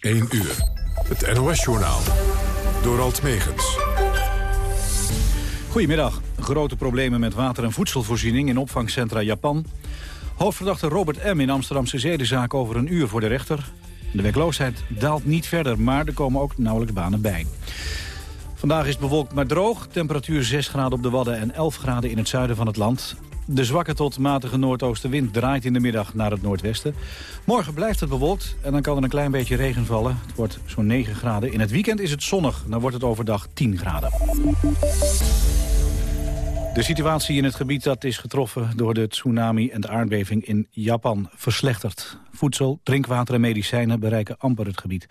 1 uur. Het NOS-journaal. Door Alt Megens. Goedemiddag. Grote problemen met water- en voedselvoorziening in opvangcentra Japan. Hoofdverdachte Robert M. in Amsterdamse zedenzaak over een uur voor de rechter. De werkloosheid daalt niet verder, maar er komen ook nauwelijks banen bij. Vandaag is bewolkt maar droog. Temperatuur 6 graden op de Wadden en 11 graden in het zuiden van het land. De zwakke tot matige noordoostenwind draait in de middag naar het noordwesten. Morgen blijft het bewolkt en dan kan er een klein beetje regen vallen. Het wordt zo'n 9 graden. In het weekend is het zonnig, dan wordt het overdag 10 graden. De situatie in het gebied dat is getroffen door de tsunami en de aardbeving in Japan verslechtert. Voedsel, drinkwater en medicijnen bereiken amper het gebied.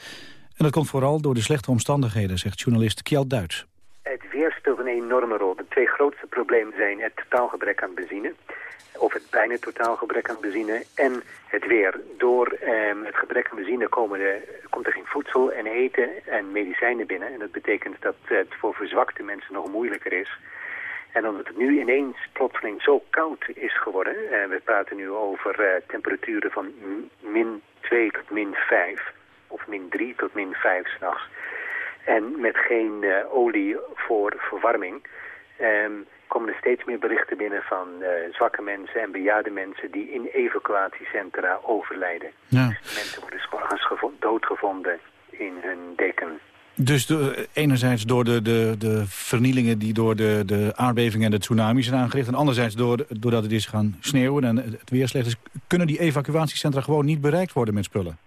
En dat komt vooral door de slechte omstandigheden, zegt journalist Kjeld Duits. Het weer speelt een enorme rol. De twee grootste problemen zijn het totaalgebrek aan benzine of het bijna totaal gebrek aan benzine en het weer. Door ehm, het gebrek aan benzine komen de, komt er geen voedsel en eten en medicijnen binnen. En dat betekent dat het voor verzwakte mensen nog moeilijker is. En omdat het nu ineens plotseling zo koud is geworden... en eh, we praten nu over uh, temperaturen van min 2 tot min 5... of min 3 tot min 5 s'nachts... en met geen uh, olie voor verwarming... Um, komen er steeds meer berichten binnen van uh, zwakke mensen en bejaarde mensen die in evacuatiecentra overlijden. Ja. Dus mensen worden s'morgens doodgevonden in hun deken. Dus de, enerzijds door de, de, de vernielingen die door de, de aardbevingen en de tsunamis zijn aangericht... en anderzijds door, doordat het is gaan sneeuwen en het weer slecht is... kunnen die evacuatiecentra gewoon niet bereikt worden met spullen?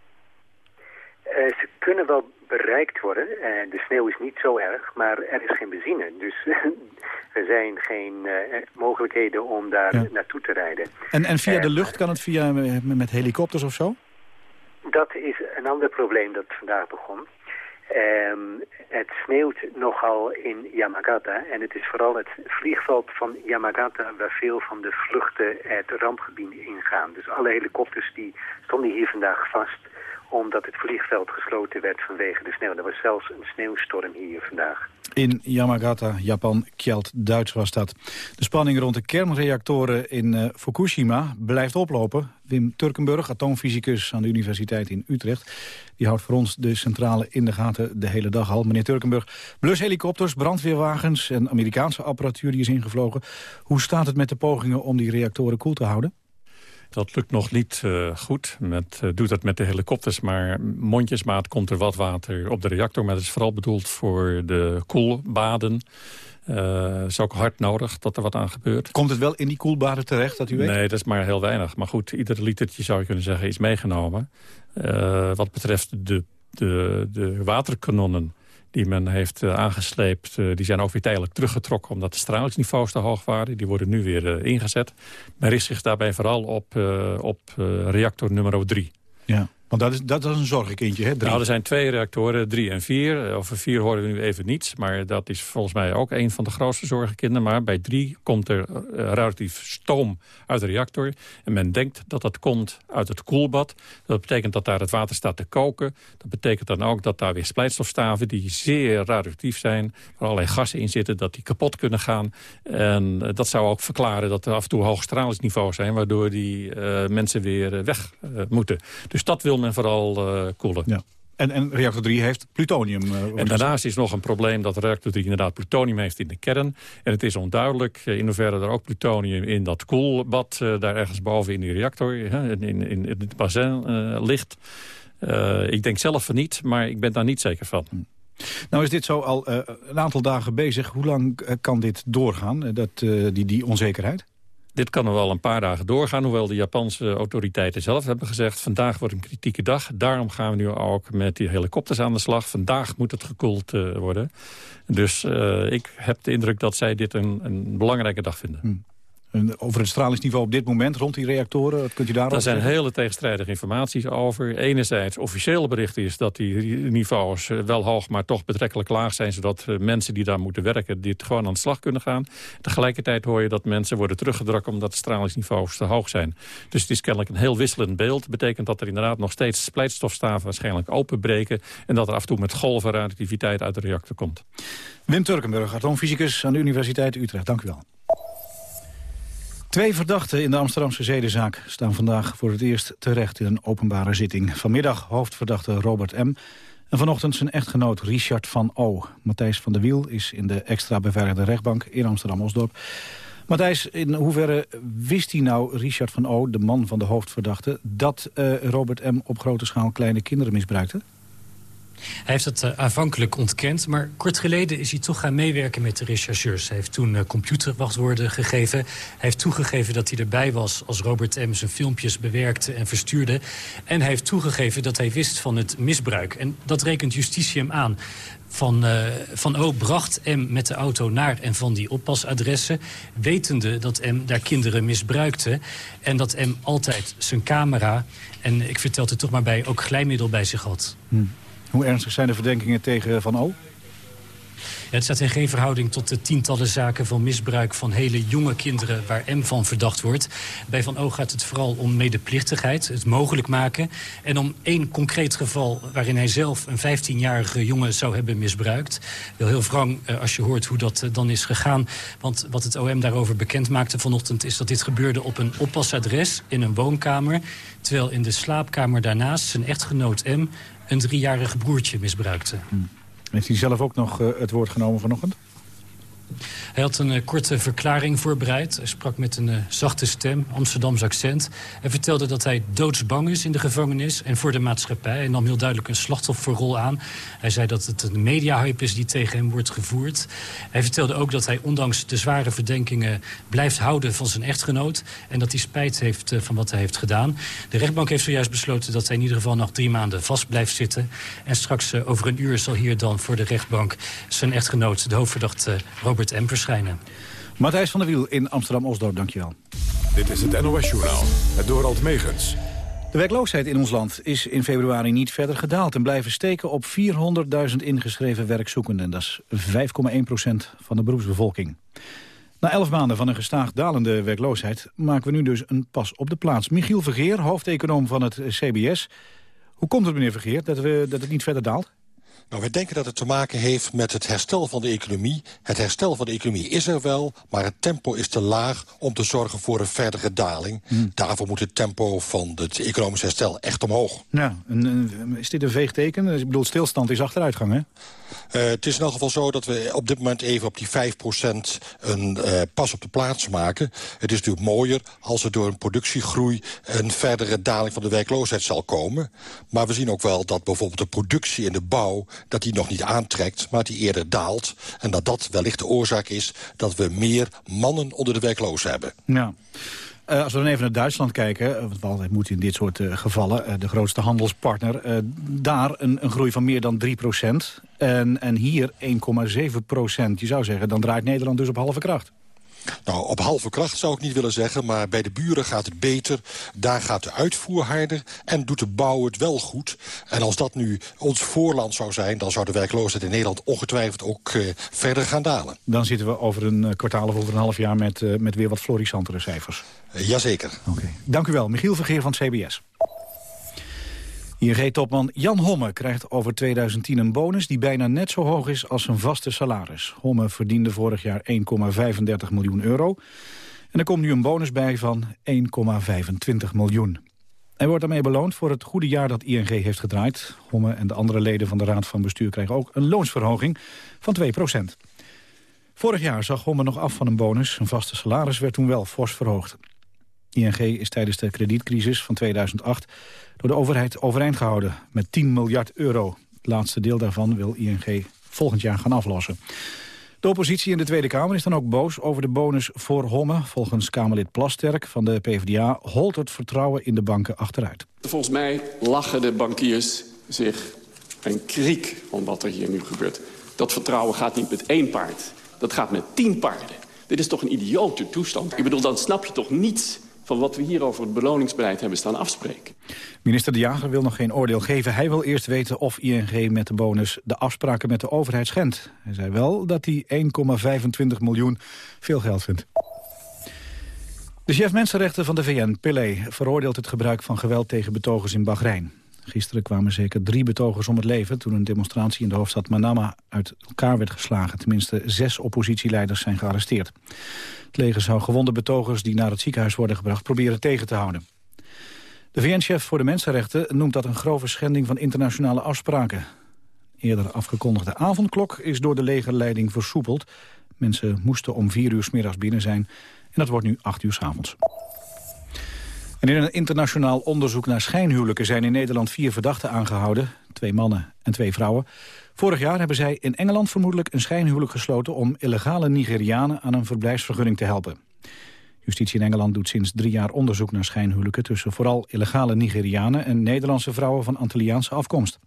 Uh, ze kunnen wel bereikt worden. Uh, de sneeuw is niet zo erg, maar er is geen benzine. Dus er zijn geen uh, mogelijkheden om daar ja. naartoe te rijden. En, en via de lucht kan het via met helikopters of zo? Dat is een ander probleem dat vandaag begon. Um, het sneeuwt nogal in Yamagata en het is vooral het vliegveld van Yamagata waar veel van de vluchten het rampgebied ingaan. Dus alle helikopters die stonden hier vandaag vast omdat het vliegveld gesloten werd vanwege de sneeuw. Er was zelfs een sneeuwstorm hier vandaag. In Yamagata, Japan, Kjeld, Duits was dat. De spanning rond de kernreactoren in uh, Fukushima blijft oplopen. Wim Turkenburg, atoomfysicus aan de Universiteit in Utrecht... die houdt voor ons de centrale in de gaten de hele dag al. Meneer Turkenburg, blushelikopters, brandweerwagens en Amerikaanse apparatuur die is ingevlogen. Hoe staat het met de pogingen om die reactoren koel te houden? Dat lukt nog niet uh, goed. Met, uh, doet dat met de helikopters, maar mondjesmaat komt er wat water op de reactor. Maar dat is vooral bedoeld voor de koelbaden. Uh, is ook hard nodig dat er wat aan gebeurt. Komt het wel in die koelbaden terecht, dat u weet? Nee, dat is maar heel weinig. Maar goed, ieder litertje zou je kunnen zeggen is meegenomen. wat betreft de, de, de waterkanonnen die men heeft uh, aangesleept... Uh, die zijn ook weer tijdelijk teruggetrokken omdat de stralingsniveaus te hoog waren. Die worden nu weer uh, ingezet. Men richt zich daarbij vooral op, op reactor nummer 3. Ja. Want dat is, dat is een zorgenkindje, hè? Drie. Nou, er zijn twee reactoren, drie en vier. Eh, over vier horen we nu even niets. Maar dat is volgens mij ook een van de grootste zorgenkinderen. Maar bij drie komt er uh, relatief stoom uit de reactor. En men denkt dat dat komt uit het koelbad. Dat betekent dat daar het water staat te koken. Dat betekent dan ook dat daar weer splijtstofstaven... die zeer radioactief zijn, waar allerlei gassen in zitten... dat die kapot kunnen gaan. En uh, dat zou ook verklaren dat er af en toe hoog stralingsniveau zijn... waardoor die mensen weer weg moeten. Dus dat wil men vooral uh, koelen. Ja. En, en reactor 3 heeft plutonium. Uh, en daarnaast is nog een probleem dat reactor 3 inderdaad plutonium heeft in de kern. En het is onduidelijk uh, in hoeverre er ook plutonium in dat koelbad... daar ergens boven in die reactor, in, in, in het bassin ligt. ik denk zelf van niet, maar ik ben daar niet zeker van. Hm. Nou is dit zo al een aantal dagen bezig. Hoe lang kan dit doorgaan, dat, die, die onzekerheid? Dit kan er wel een paar dagen doorgaan, hoewel de Japanse autoriteiten zelf hebben gezegd... vandaag wordt een kritieke dag, daarom gaan we nu ook met die helikopters aan de slag. Vandaag moet het gekoeld uh, worden. Dus uh, ik heb de indruk dat zij dit een, een belangrijke dag vinden. Hmm over het stralingsniveau op dit moment rond die reactoren? Wat kunt u daarover Daar zijn hele tegenstrijdige informaties over. Enerzijds officiële berichten is dat die niveaus eh, wel hoog... maar toch betrekkelijk laag zijn... zodat eh, mensen die daar moeten werken dit gewoon aan de slag kunnen gaan. Tegelijkertijd hoor je dat mensen worden teruggedrukt... omdat de stralingsniveaus te hoog zijn. Dus het is kennelijk een heel wisselend beeld. Dat betekent dat er inderdaad nog steeds splijtstofstaven waarschijnlijk openbreken... en dat er af en toe met golven radioactiviteit uit de reactor komt. Wim Turkenburg, atoomfysicus aan de Universiteit Utrecht. Dank u wel. Twee verdachten in de Amsterdamse zedenzaak staan vandaag voor het eerst terecht in een openbare zitting. Vanmiddag hoofdverdachte Robert M. En vanochtend zijn echtgenoot Richard van O. Matthijs van der Wiel is in de extra beveiligde rechtbank in Amsterdam-Osdorp. Matthijs, in hoeverre wist hij nou, Richard van O., de man van de hoofdverdachte... dat uh, Robert M. op grote schaal kleine kinderen misbruikte? Hij heeft het uh, aanvankelijk ontkend, maar kort geleden is hij toch gaan meewerken met de rechercheurs. Hij heeft toen uh, computerwachtwoorden gegeven. Hij heeft toegegeven dat hij erbij was als Robert M. zijn filmpjes bewerkte en verstuurde. En hij heeft toegegeven dat hij wist van het misbruik. En dat rekent justitie hem aan. Van, uh, van O bracht M met de auto naar en van die oppasadressen... wetende dat M daar kinderen misbruikte. En dat M altijd zijn camera, en ik vertel het toch maar bij... ook glijmiddel bij zich had. Hm. Hoe ernstig zijn de verdenkingen tegen Van O? het staat in geen verhouding tot de tientallen zaken van misbruik van hele jonge kinderen waar M van verdacht wordt. Bij Van O gaat het vooral om medeplichtigheid, het mogelijk maken. En om één concreet geval waarin hij zelf een 15-jarige jongen zou hebben misbruikt. Wel heel wrang eh, als je hoort hoe dat eh, dan is gegaan. Want wat het OM daarover bekend maakte vanochtend is dat dit gebeurde op een oppasadres in een woonkamer. Terwijl in de slaapkamer daarnaast zijn echtgenoot M een driejarig broertje misbruikte. Hmm. Heeft hij zelf ook nog uh, het woord genomen vanochtend? Hij had een uh, korte verklaring voorbereid. Hij sprak met een uh, zachte stem, Amsterdams accent. Hij vertelde dat hij doodsbang is in de gevangenis en voor de maatschappij. Hij nam heel duidelijk een slachtofferrol aan. Hij zei dat het een mediahype is die tegen hem wordt gevoerd. Hij vertelde ook dat hij ondanks de zware verdenkingen blijft houden van zijn echtgenoot. En dat hij spijt heeft uh, van wat hij heeft gedaan. De rechtbank heeft zojuist besloten dat hij in ieder geval nog drie maanden vast blijft zitten. En straks over een uur zal hier dan voor de rechtbank zijn echtgenoot, de hoofdverdachte Robert M verschijnen. Matthijs van der Wiel in Amsterdam-Osdorp, dankjewel. Dit is het NOS-journaal, het Dorald Megens. De werkloosheid in ons land is in februari niet verder gedaald... en blijven steken op 400.000 ingeschreven werkzoekenden. Dat is 5,1% van de beroepsbevolking. Na elf maanden van een gestaag dalende werkloosheid... maken we nu dus een pas op de plaats. Michiel Vergeer, hoofdeconoom van het CBS. Hoe komt het, meneer Vergeer, dat, we, dat het niet verder daalt? Nou, wij denken dat het te maken heeft met het herstel van de economie. Het herstel van de economie is er wel, maar het tempo is te laag... om te zorgen voor een verdere daling. Hmm. Daarvoor moet het tempo van het economisch herstel echt omhoog. Ja, en, is dit een veegteken? Ik bedoel, stilstand is achteruitgang, hè? Uh, het is in elk geval zo dat we op dit moment even op die 5% een uh, pas op de plaats maken. Het is natuurlijk mooier als er door een productiegroei... een verdere daling van de werkloosheid zal komen. Maar we zien ook wel dat bijvoorbeeld de productie in de bouw dat die nog niet aantrekt, maar die eerder daalt. En dat dat wellicht de oorzaak is dat we meer mannen onder de werklozen hebben. Ja. Uh, als we dan even naar Duitsland kijken, eh, wat we altijd in dit soort uh, gevallen... De grootste handelspartner, daar een, een, groei van meer dan 3 en, en hier 1,7% Je zou zeggen, dan draait Nederland dus op halve kracht. Nou, op halve kracht zou ik niet willen zeggen, maar bij de buren gaat het beter. Daar gaat de uitvoer harder en doet de bouw het wel goed. En als dat nu ons voorland zou zijn... dan zou de werkloosheid in Nederland ongetwijfeld ook uh, verder gaan dalen. Dan zitten we over een eh, kwartaal of over een half jaar met, uh, met weer wat florissantere cijfers. Uh, jazeker. Oké. Dank u wel. Michiel Vergeer van CBS. ING-topman Jan Homme krijgt over 2010 een bonus die bijna net zo hoog is als zijn vaste salaris. Homme verdiende vorig jaar 1,35 miljoen euro. En er komt nu een bonus bij van 1,25 miljoen. Hij wordt daarmee beloond voor het goede jaar dat ING heeft gedraaid. Homme en de andere leden van de Raad van Bestuur krijgen ook een loonsverhoging van 2% Vorig jaar zag Homme nog af van een bonus. Zijn vaste salaris werd toen wel fors verhoogd. ING is tijdens de kredietcrisis van 2008 door de overheid overeind gehouden met 10 miljard euro. Het laatste deel daarvan wil ING volgend jaar gaan aflossen. De oppositie in de Tweede Kamer is dan ook boos over de bonus voor Homme. Volgens Kamerlid Plasterk van de PvdA holt het vertrouwen in de banken achteruit. Volgens mij lachen de bankiers zich een kriek om wat er hier nu gebeurt. Dat vertrouwen gaat niet met één paard, dat gaat met tien paarden. Dit is toch een idiote toestand? Ik bedoel, dan snap je toch niets van wat we hier over het beloningsbeleid hebben staan afspreken. Minister De Jager wil nog geen oordeel geven. Hij wil eerst weten of ING met de bonus de afspraken met de overheid schendt. Hij zei wel dat hij 1,25 miljoen veel geld vindt. De chef mensenrechten van de VN, Pillay, veroordeelt het gebruik van geweld tegen betogers in Bahrein. Gisteren kwamen zeker drie betogers om het leven... toen een demonstratie in de hoofdstad Manama uit elkaar werd geslagen. Tenminste, zes oppositieleiders zijn gearresteerd. Het leger zou gewonde betogers die naar het ziekenhuis worden gebracht... proberen tegen te houden. De VN-chef voor de Mensenrechten noemt dat een grove schending van internationale afspraken. Eerder afgekondigde avondklok is door de legerleiding versoepeld. Mensen moesten om vier uur s middags binnen zijn en dat wordt nu acht uur s avonds. In een internationaal onderzoek naar schijnhuwelijken zijn in Nederland vier verdachten aangehouden. Twee mannen en twee vrouwen. Vorig jaar hebben zij in Engeland vermoedelijk een schijnhuwelijk gesloten om illegale Nigerianen aan een verblijfsvergunning te helpen. Justitie in Engeland doet sinds drie jaar onderzoek naar schijnhuwelijken tussen vooral illegale Nigerianen en Nederlandse vrouwen van Antilliaanse afkomst.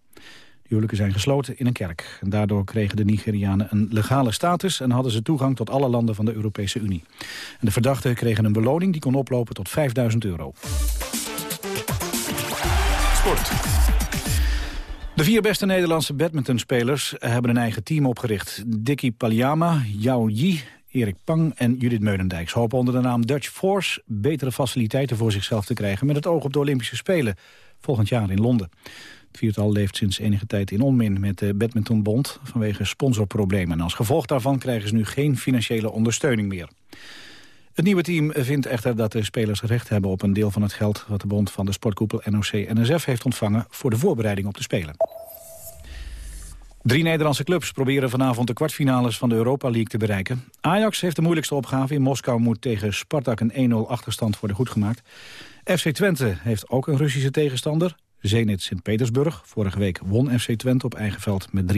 Huwelijken zijn gesloten in een kerk. En daardoor kregen de Nigerianen een legale status... en hadden ze toegang tot alle landen van de Europese Unie. En de verdachten kregen een beloning die kon oplopen tot 5000 euro. Sport. De vier beste Nederlandse badmintonspelers hebben een eigen team opgericht. Dicky Paliama, Yao Yi, Erik Pang en Judith Meulendijk. Ze hopen onder de naam Dutch Force betere faciliteiten voor zichzelf te krijgen... met het oog op de Olympische Spelen volgend jaar in Londen. Het viertal leeft sinds enige tijd in onmin met de Badmintonbond vanwege sponsorproblemen. En als gevolg daarvan krijgen ze nu geen financiële ondersteuning meer. Het nieuwe team vindt echter dat de spelers recht hebben op een deel van het geld... wat de bond van de sportkoepel NOC-NSF heeft ontvangen voor de voorbereiding op de Spelen. Drie Nederlandse clubs proberen vanavond de kwartfinales van de Europa League te bereiken. Ajax heeft de moeilijkste opgave. In Moskou moet tegen Spartak een 1-0 achterstand worden goedgemaakt. FC Twente heeft ook een Russische tegenstander. Zenit Sint-Petersburg. Vorige week won FC Twente op eigen veld met 3-0.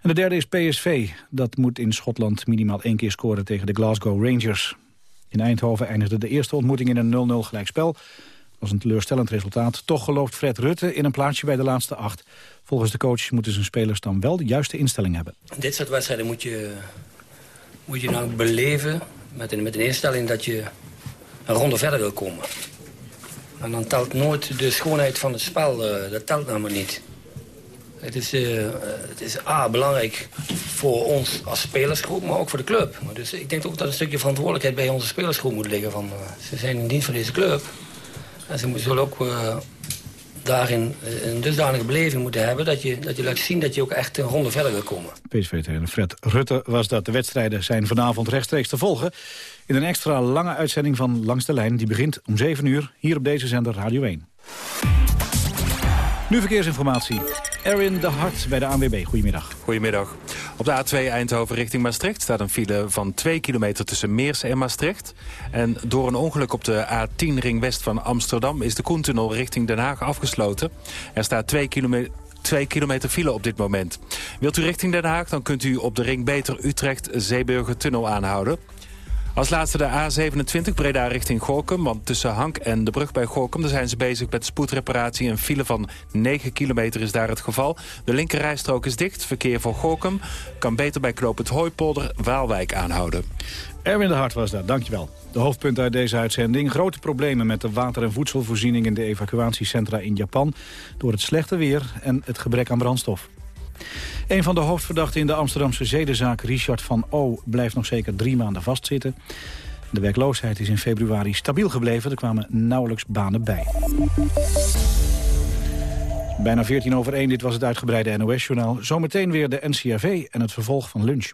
En de derde is PSV. Dat moet in Schotland minimaal één keer scoren tegen de Glasgow Rangers. In Eindhoven eindigde de eerste ontmoeting in een 0-0 gelijkspel. Dat was een teleurstellend resultaat. Toch gelooft Fred Rutte in een plaatsje bij de laatste acht. Volgens de coach moeten zijn spelers dan wel de juiste instelling hebben. Dit soort wedstrijden moet je, moet je nou beleven met een, met een instelling dat je een ronde verder wil komen. En dan telt nooit de schoonheid van het spel, uh, dat telt namelijk niet. Het is, uh, het is A, belangrijk voor ons als spelersgroep, maar ook voor de club. Dus ik denk ook dat een stukje verantwoordelijkheid bij onze spelersgroep moet liggen. Van, uh, ze zijn in dienst van deze club. En ze zullen ook daarin een dusdanige beleving moeten hebben... Dat je, dat je laat zien dat je ook echt een ronde verder wil komen. PSV-trainer Fred Rutte was dat. De wedstrijden zijn vanavond rechtstreeks te volgen... in een extra lange uitzending van Langs de Lijn. Die begint om 7 uur hier op deze zender Radio 1. Nu verkeersinformatie. Erin de Hart bij de ANWB. Goedemiddag. Goedemiddag. Op de A2 Eindhoven richting Maastricht staat een file van 2 kilometer tussen Meersen en Maastricht. En door een ongeluk op de A10 ring west van Amsterdam is de Koentunnel richting Den Haag afgesloten. Er staat 2 kilometer 2 kilometer file op dit moment. Wilt u richting Den Haag, dan kunt u op de ring beter Utrecht-Zeeburger-tunnel aanhouden. Als laatste de A27 Breda richting Gorkum. Want tussen Hank en de brug bij Gorkum daar zijn ze bezig met spoedreparatie. Een file van 9 kilometer is daar het geval. De linkerrijstrook is dicht. Verkeer voor Gorkum kan beter bij Knoop het Hooipolder Waalwijk aanhouden. Erwin de Hart was daar, dankjewel. De hoofdpunt uit deze uitzending. Grote problemen met de water- en voedselvoorziening in de evacuatiecentra in Japan... door het slechte weer en het gebrek aan brandstof. Een van de hoofdverdachten in de Amsterdamse zedenzaak, Richard van O... blijft nog zeker drie maanden vastzitten. De werkloosheid is in februari stabiel gebleven. Er kwamen nauwelijks banen bij. Bijna 14 over 1, dit was het uitgebreide NOS-journaal. Zometeen weer de NCRV en het vervolg van lunch.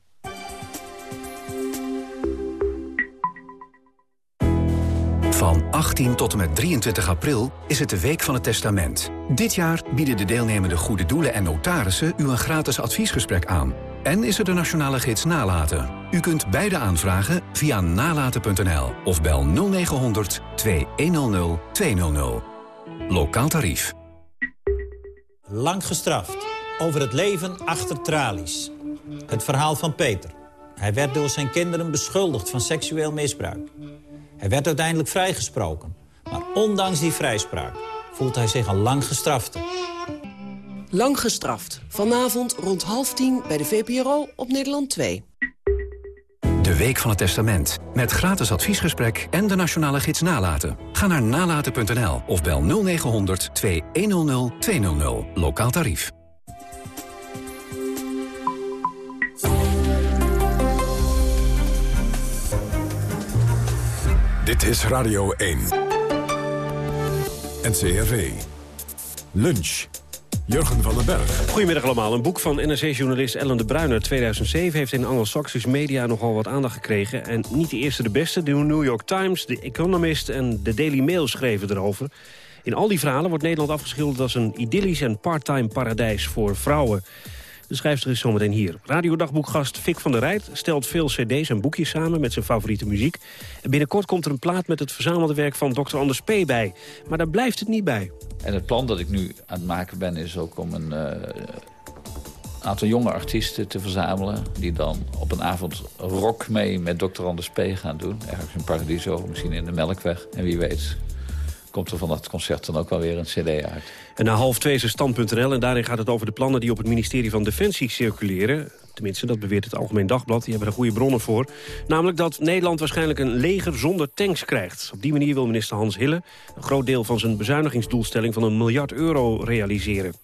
Van 18 tot en met 23 april is het de Week van het Testament. Dit jaar bieden de deelnemende goede doelen en notarissen u een gratis adviesgesprek aan. En is er de nationale gids Nalaten. U kunt beide aanvragen via nalaten.nl of bel 0900 2100 200. Lokaal tarief. Lang gestraft. Over het leven achter tralies. Het verhaal van Peter. Hij werd door zijn kinderen beschuldigd van seksueel misbruik. Hij werd uiteindelijk vrijgesproken. Maar ondanks die vrijspraak voelt hij zich al lang gestraft. Lang gestraft. Vanavond rond half tien bij de VPRO op Nederland 2. De Week van het Testament. Met gratis adviesgesprek en de nationale gids Nalaten. Ga naar nalaten.nl of bel 0900 2100 200. Lokaal tarief. Dit is Radio 1. NCRV. Lunch. Jurgen van den Berg. Goedemiddag allemaal. Een boek van NRC-journalist Ellen de Bruyne 2007... heeft in Anglo-Saxische media nogal wat aandacht gekregen. En niet de eerste de beste. De New York Times, The Economist en de Daily Mail schreven erover. In al die verhalen wordt Nederland afgeschilderd als een idyllisch en parttime paradijs voor vrouwen. De schrijfster is zometeen hier. Radiodagboekgast Fik van der Rijt stelt veel cd's en boekjes samen met zijn favoriete muziek. En binnenkort komt er een plaat met het verzamelde werk van Dr. Anders P. bij. Maar daar blijft het niet bij. En het plan dat ik nu aan het maken ben is ook om een uh, aantal jonge artiesten te verzamelen... die dan op een avond rock mee met Dr. Anders P. gaan doen. Ergens in Paradiso, misschien in de Melkweg. En wie weet komt er van dat concert dan ook wel weer een cd uit. En na half twee is stand.nl en daarin gaat het over de plannen die op het ministerie van Defensie circuleren. Tenminste, dat beweert het Algemeen Dagblad. Die hebben er goede bronnen voor. Namelijk dat Nederland waarschijnlijk een leger zonder tanks krijgt. Op die manier wil minister Hans Hille een groot deel van zijn bezuinigingsdoelstelling van een miljard euro realiseren.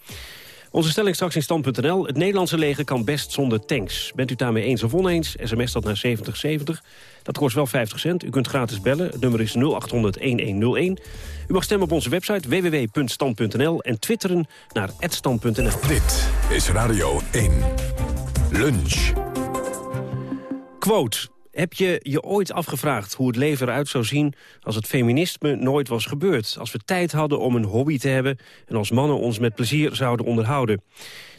Onze stelling straks in stand.nl. Het Nederlandse leger kan best zonder tanks. Bent u daarmee eens of oneens? SMS dat naar 7070. Dat kost wel 50 cent. U kunt gratis bellen. Het nummer is 0800-1101. U mag stemmen op onze website www.stand.nl en twitteren naar @stand.nl. Dit is Radio 1. Lunch. Quote. Heb je je ooit afgevraagd hoe het leven eruit zou zien... als het feminisme nooit was gebeurd? Als we tijd hadden om een hobby te hebben... en als mannen ons met plezier zouden onderhouden?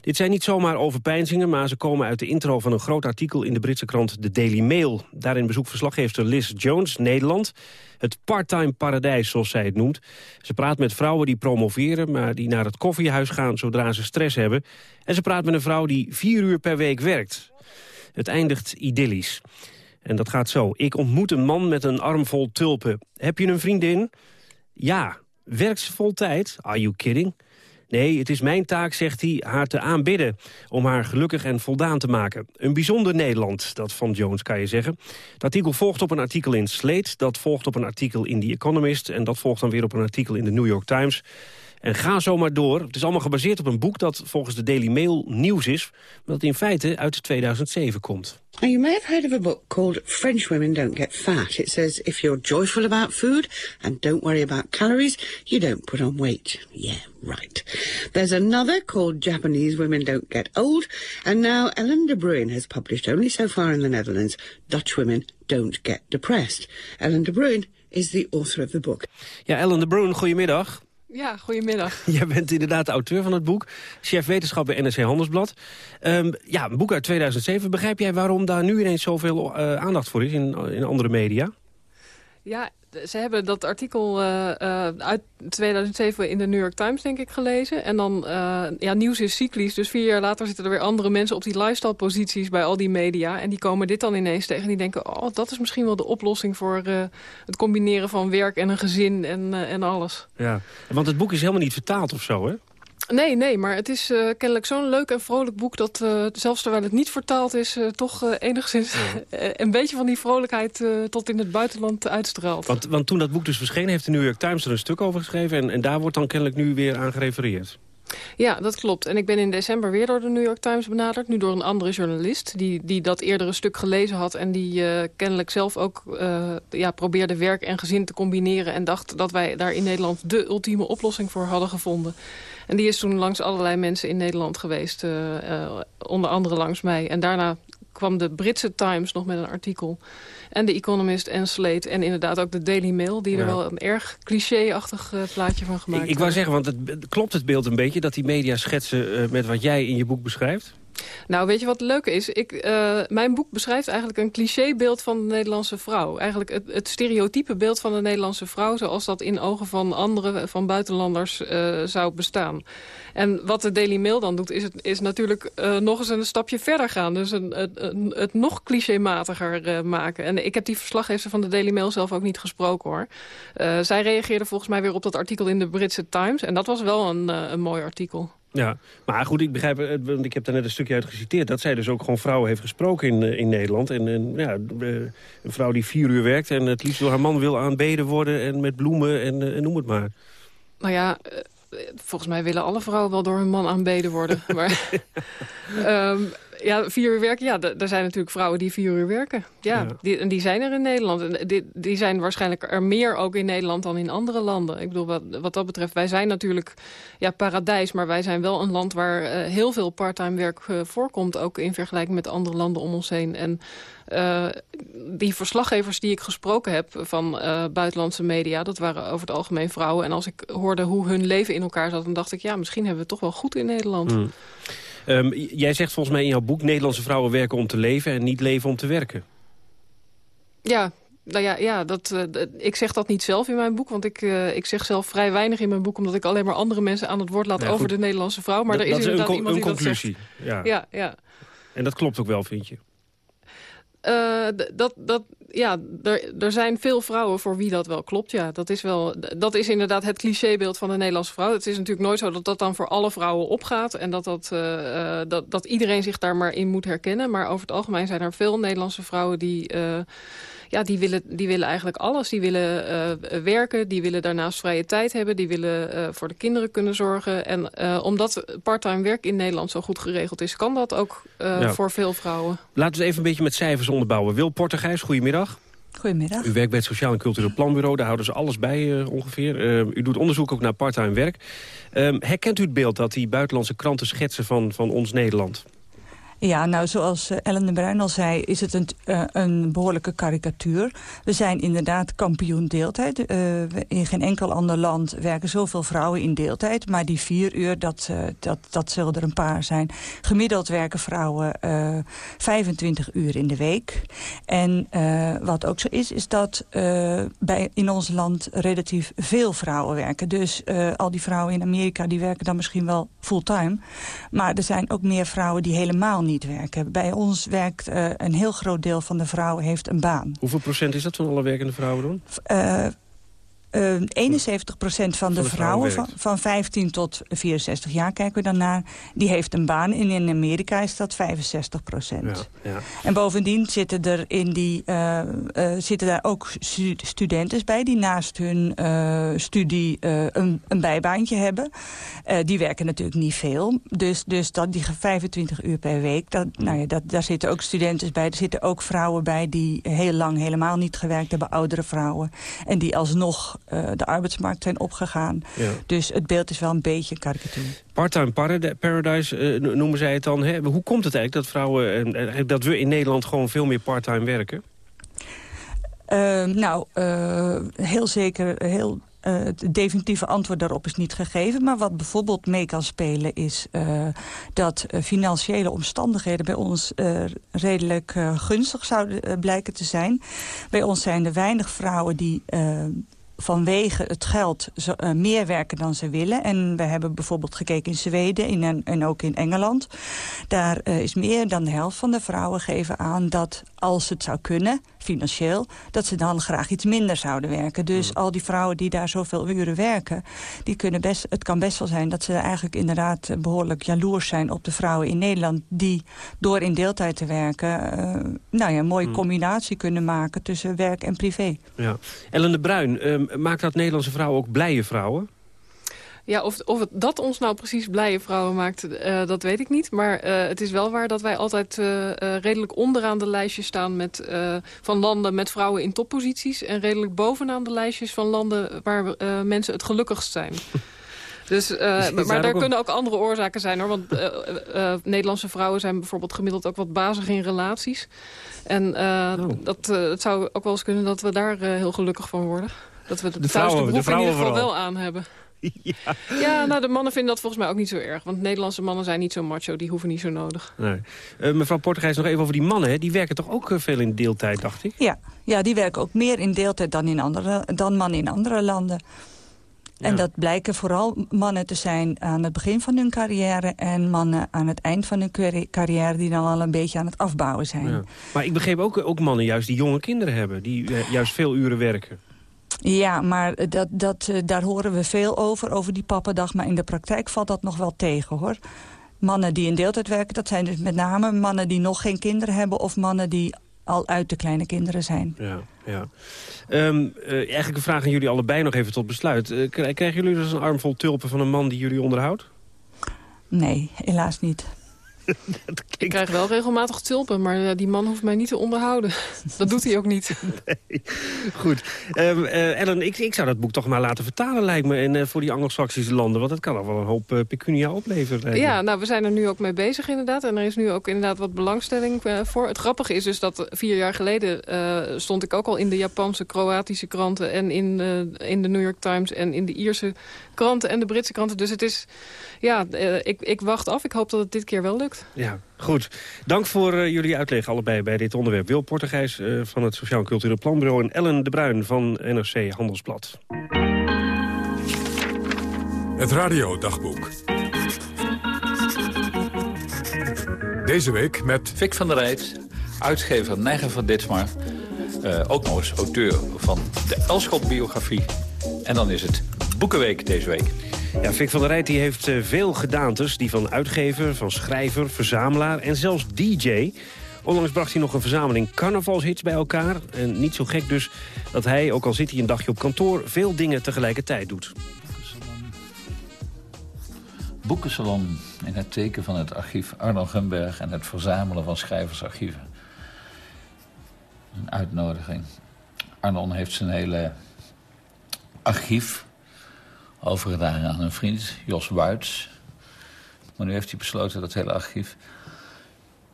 Dit zijn niet zomaar overpeinzingen, maar ze komen uit de intro van een groot artikel in de Britse krant The Daily Mail. Daarin bezoekt verslaggever Liz Jones Nederland. Het parttime paradijs, zoals zij het noemt. Ze praat met vrouwen die promoveren, maar die naar het koffiehuis gaan zodra ze stress hebben. En ze praat met een vrouw die vier uur per week werkt. Het eindigt idyllisch. En dat gaat zo. Ik ontmoet een man met een arm vol tulpen. Heb je een vriendin? Ja. Werkt ze vol tijd? Are you kidding? Nee, het is mijn taak, zegt hij, haar te aanbidden... om haar gelukkig en voldaan te maken. Een bijzonder Nederland, dat van Jones kan je zeggen. Het artikel volgt op een artikel in Slate... dat volgt op een artikel in The Economist... en dat volgt dan weer op een artikel in de New York Times... En ga zo maar door. Het is allemaal gebaseerd op een boek dat volgens de Daily Mail nieuws is... maar dat in feite uit 2007 komt. Now, you may have heard of a book called French Women Don't Get Fat. It says if you're joyful about food and don't worry about calories, you don't put on weight. Yeah, right. There's another called Japanese Women Don't Get Old. And now Ellen de Bruin has published only so far in the Netherlands, Dutch Women Don't Get Depressed. Ellen de Bruin is the author of the book. Ja, Ellen de Bruin, goedemiddag. Ja, goedemiddag. Jij bent inderdaad de auteur van het boek. Chef wetenschap bij NRC Handelsblad. Um, ja, een boek uit 2007. Begrijp jij waarom daar nu ineens zoveel uh, aandacht voor is in, in andere media? Ja, ze hebben dat artikel uh, uh, uit 2007 in de New York Times, denk ik, gelezen. En dan, uh, ja, nieuws is cyclisch. Dus vier jaar later zitten er weer andere mensen op die lifestyle-posities bij al die media. En die komen dit dan ineens tegen. En die denken, oh, dat is misschien wel de oplossing voor het combineren van werk en een gezin en, en alles. Ja, want het boek is helemaal niet vertaald of zo, hè? Nee, nee, maar het is uh, kennelijk zo'n leuk en vrolijk boek... dat uh, zelfs terwijl het niet vertaald is... Uh, toch enigszins een beetje van die vrolijkheid... tot in het buitenland uitstraalt. Want, want toen dat boek dus verscheen... heeft de New York Times er een stuk over geschreven... en, en daar wordt dan kennelijk nu weer aan gerefereerd. Ja, dat klopt. En ik ben in december weer door de New York Times benaderd. Nu door een andere journalist die, die dat eerdere stuk gelezen had... en die uh, kennelijk zelf ook uh, ja, probeerde werk en gezin te combineren... en dacht dat wij daar in Nederland de ultieme oplossing voor hadden gevonden. En die is toen langs allerlei mensen in Nederland geweest. Uh, onder andere langs mij. En daarna kwam de Britse Times nog met een artikel. En de Economist en Slate. En inderdaad ook de Daily Mail. Die er wel een erg cliché-achtig uh, plaatje van gemaakt Ik, ik wou zeggen, want het, klopt het beeld een beetje... dat die media schetsen uh, met wat jij in je boek beschrijft? Nou, weet je wat het leuke is? Ik, uh, mijn boek beschrijft eigenlijk een clichébeeld van de Nederlandse vrouw. Eigenlijk het, het, stereotype beeld van de Nederlandse vrouw... zoals dat in ogen van anderen, van buitenlanders, uh, zou bestaan. En wat de Daily Mail dan doet, is, het, is natuurlijk uh, nog eens een stapje verder gaan. Dus een, het, het nog clichématiger maken. En ik heb die verslaggever van de Daily Mail zelf ook niet gesproken, hoor. zij reageerde volgens mij weer op dat artikel in de Britse Times. En dat was wel een, een mooi artikel. Ja, maar goed, ik begrijp, eh, want ik heb daar net een stukje uit geciteerd... dat zij dus ook gewoon vrouwen heeft gesproken in, eh, in Nederland. En, en ja, eh, een vrouw die vier uur werkt en het liefst door haar man wil aanbeden worden... en met bloemen en, en noem het maar. Nou ja, volgens mij willen alle vrouwen wel door hun man aanbeden worden. maar um, Ja, vier uur werken. Ja, er zijn natuurlijk vrouwen die vier uur werken. Ja, Die, en die zijn er in Nederland. En die, die zijn waarschijnlijk er meer ook in Nederland dan in andere landen. Ik bedoel, wat, wat dat betreft, wij zijn natuurlijk ja, paradijs... maar wij zijn wel een land waar uh, heel veel parttime werk uh, voorkomt... ook in vergelijking met andere landen om ons heen. En uh, die verslaggevers die ik gesproken heb van buitenlandse media... dat waren over het algemeen vrouwen. En als ik hoorde hoe hun leven in elkaar zat... dan dacht ik, ja, misschien hebben we het toch wel goed in Nederland. Mm. Um, jij zegt volgens mij in jouw boek... Nederlandse vrouwen werken om te leven en niet leven om te werken. Ja, nou ja, ja dat, uh, ik zeg dat niet zelf in mijn boek. Want ik, uh, ik zeg zelf vrij weinig in mijn boek... omdat ik alleen maar andere mensen aan het woord laat over de Nederlandse vrouw. Maar dat, er is, dat is inderdaad een, iemand een conclusie. Ja. Ja, ja. En dat klopt ook wel, vind je? Uh, dat, dat, ja, er, er zijn veel vrouwen voor wie dat wel klopt. Ja, dat is, wel, dat is inderdaad het clichébeeld van de Nederlandse vrouw. Het is natuurlijk nooit zo dat dat dan voor alle vrouwen opgaat... en dat, dat, uh, dat, dat iedereen zich daar maar in moet herkennen. Maar over het algemeen zijn er veel Nederlandse vrouwen die... Uh, ja, die willen, die willen eigenlijk alles. Die willen uh, werken, die willen daarnaast vrije tijd hebben... die willen uh, voor de kinderen kunnen zorgen. En uh, omdat parttime werk in Nederland zo goed geregeld is... kan dat ook ja. voor veel vrouwen. Laten we even een beetje met cijfers onderbouwen. Wil Portugijs, goedemiddag. Goedemiddag. U werkt bij het Sociaal en Cultureel Planbureau. Daar houden ze alles bij ongeveer. u doet onderzoek ook naar parttime werk. herkent u het beeld dat die buitenlandse kranten schetsen van, van ons Nederland? Ja, nou, zoals Ellen de Bruin al zei, is het een, uh, een behoorlijke karikatuur. We zijn inderdaad kampioen deeltijd. Uh, in geen enkel ander land werken zoveel vrouwen in deeltijd. Maar die vier uur, dat, dat, dat zullen er een paar zijn. Gemiddeld werken vrouwen 25 uur in de week. En wat ook zo is, is dat bij, in ons land relatief veel vrouwen werken. Dus al die vrouwen in Amerika, die werken dan misschien wel fulltime. Maar er zijn ook meer vrouwen die helemaal niet niet werken. Bij ons werkt uh, een heel groot deel van de vrouwen heeft een baan. Hoeveel procent is dat van alle werkende vrouwen dan? Uh, uh, 71 procent van, van de, de vrouwen, van, van 15 tot 64 jaar kijken we dan naar, die heeft een baan. En in Amerika is dat 65 procent. Ja, ja. En bovendien zitten er in die, uh, uh, zitten daar ook stu studenten bij die naast hun studie een, een, bijbaantje hebben. die werken natuurlijk niet veel. Dus, dus dat, die 25 uur per week, dat, nou ja, dat, daar zitten ook studenten bij. Er zitten ook vrouwen bij die heel lang helemaal niet gewerkt hebben, oudere vrouwen. En die alsnog uh, de arbeidsmarkt zijn opgegaan. Ja. Dus het beeld is wel een beetje een karikatuur. Part-time paradise uh, noemen zij het dan. Hè? Hoe komt het eigenlijk dat vrouwen, uh, dat we in Nederland gewoon veel meer part-time werken? nou, heel zeker, heel uh, het definitieve antwoord daarop is niet gegeven. Maar wat bijvoorbeeld mee kan spelen is uh, dat financiële omstandigheden bij ons redelijk gunstig zouden blijken te zijn. Bij ons zijn er weinig vrouwen die vanwege het geld uh, meer werken dan ze willen. En we hebben bijvoorbeeld gekeken in Zweden in en, ook in Engeland. Daar uh, is meer dan de helft van de vrouwen geven aan dat als het zou kunnen, financieel, dat ze dan graag iets minder zouden werken. Dus mm. al die vrouwen die daar zoveel uren werken, die kunnen best, het kan best wel zijn dat ze eigenlijk inderdaad behoorlijk jaloers zijn op de vrouwen in Nederland die door in deeltijd te werken, uh, nou ja, een mooie mm. combinatie kunnen maken tussen werk en privé. Ja. Ellen de Bruin, um, maakt dat Nederlandse vrouwen ook blije vrouwen? Ja, of, of het, dat ons nou precies blije vrouwen maakt, uh, dat weet ik niet. Maar uh, het is wel waar dat wij altijd uh, redelijk onderaan de lijstjes staan... Met, van landen met vrouwen in topposities... en redelijk bovenaan de lijstjes van landen waar mensen het gelukkigst zijn. Dus, uh, maar daar kunnen ook andere oorzaken zijn hoor. Want uh, uh, Nederlandse vrouwen zijn bijvoorbeeld gemiddeld ook wat bazig in relaties. En oh. dat, het zou ook wel eens kunnen dat we daar heel gelukkig van worden. Dat we de, de thuis vrouwen, de broek de in ieder geval vooral. wel aan hebben. Ja. ja, nou de mannen vinden dat volgens mij ook niet zo erg. Want Nederlandse mannen zijn niet zo macho, die hoeven niet zo nodig. Nee. Uh, mevrouw Portugijs, nog even over die mannen. Hè? Die werken toch ook uh, veel in deeltijd, dacht ik? Ja. ja, die werken ook meer in deeltijd dan, in andere, dan mannen in andere landen. Ja. En dat blijken vooral mannen te zijn aan het begin van hun carrière... en mannen aan het eind van hun carrière die dan al een beetje aan het afbouwen zijn. Ja. Maar ik begreep ook, ook mannen juist die jonge kinderen hebben... die juist veel uren werken. Ja, maar dat, dat, uh, daar horen we veel over, over die pappendag. Maar in de praktijk valt dat nog wel tegen, hoor. Mannen die in deeltijd werken, dat zijn dus met name mannen die nog geen kinderen hebben... of mannen die al uit de kleine kinderen zijn. Ja, ja. Um, uh, eigenlijk een vraag aan jullie allebei nog even tot besluit. Uh, krijgen jullie dus een armvol tulpen van een man die jullie onderhoudt? Nee, helaas niet. Ik krijg wel regelmatig tulpen, maar uh, die man hoeft mij niet te onderhouden. dat doet hij ook niet. Nee. Goed. Um, uh, Ellen, ik, ik zou dat boek toch maar laten vertalen, lijkt me, en, uh, voor die Anglo-Saxische landen. Want dat kan al wel een hoop pecunia opleveren. Ja, nou, we zijn er nu ook mee bezig inderdaad. En er is nu ook inderdaad wat belangstelling voor. Het grappige is dus dat vier jaar geleden stond ik ook al in de Japanse, Kroatische kranten... en in, in de New York Times en in de Ierse kranten en de Britse kranten. Dus het is, ja, ik, ik wacht af. Ik hoop dat het dit keer wel lukt. Ja, goed. Dank voor uh, jullie uitleg allebei bij dit onderwerp. Wil Portugijs uh, van het Sociaal Cultureel Planbureau... en Ellen de Bruin van NRC Handelsblad. Het radiodagboek. Deze week met... Fik van der Rijt, uitgever Neiger van Ditsmar... Uh, ook nog eens auteur van de Elschot-biografie. En dan is het Boekenweek deze week. Ja, Vic van der Rijt die heeft uh, veel gedaantes. Die van uitgever, van schrijver, verzamelaar en zelfs DJ. Onlangs bracht hij nog een verzameling carnavalshits bij elkaar. En niet zo gek dus dat hij, ook al zit hij een dagje op kantoor... veel dingen tegelijkertijd doet. Boekensalon in het teken van het archief Arno Gumberg... en het verzamelen van schrijversarchieven. Een uitnodiging. Arnon heeft zijn hele archief overgedaan aan een vriend, Jos Wuits. Maar nu heeft hij besloten dat hele archief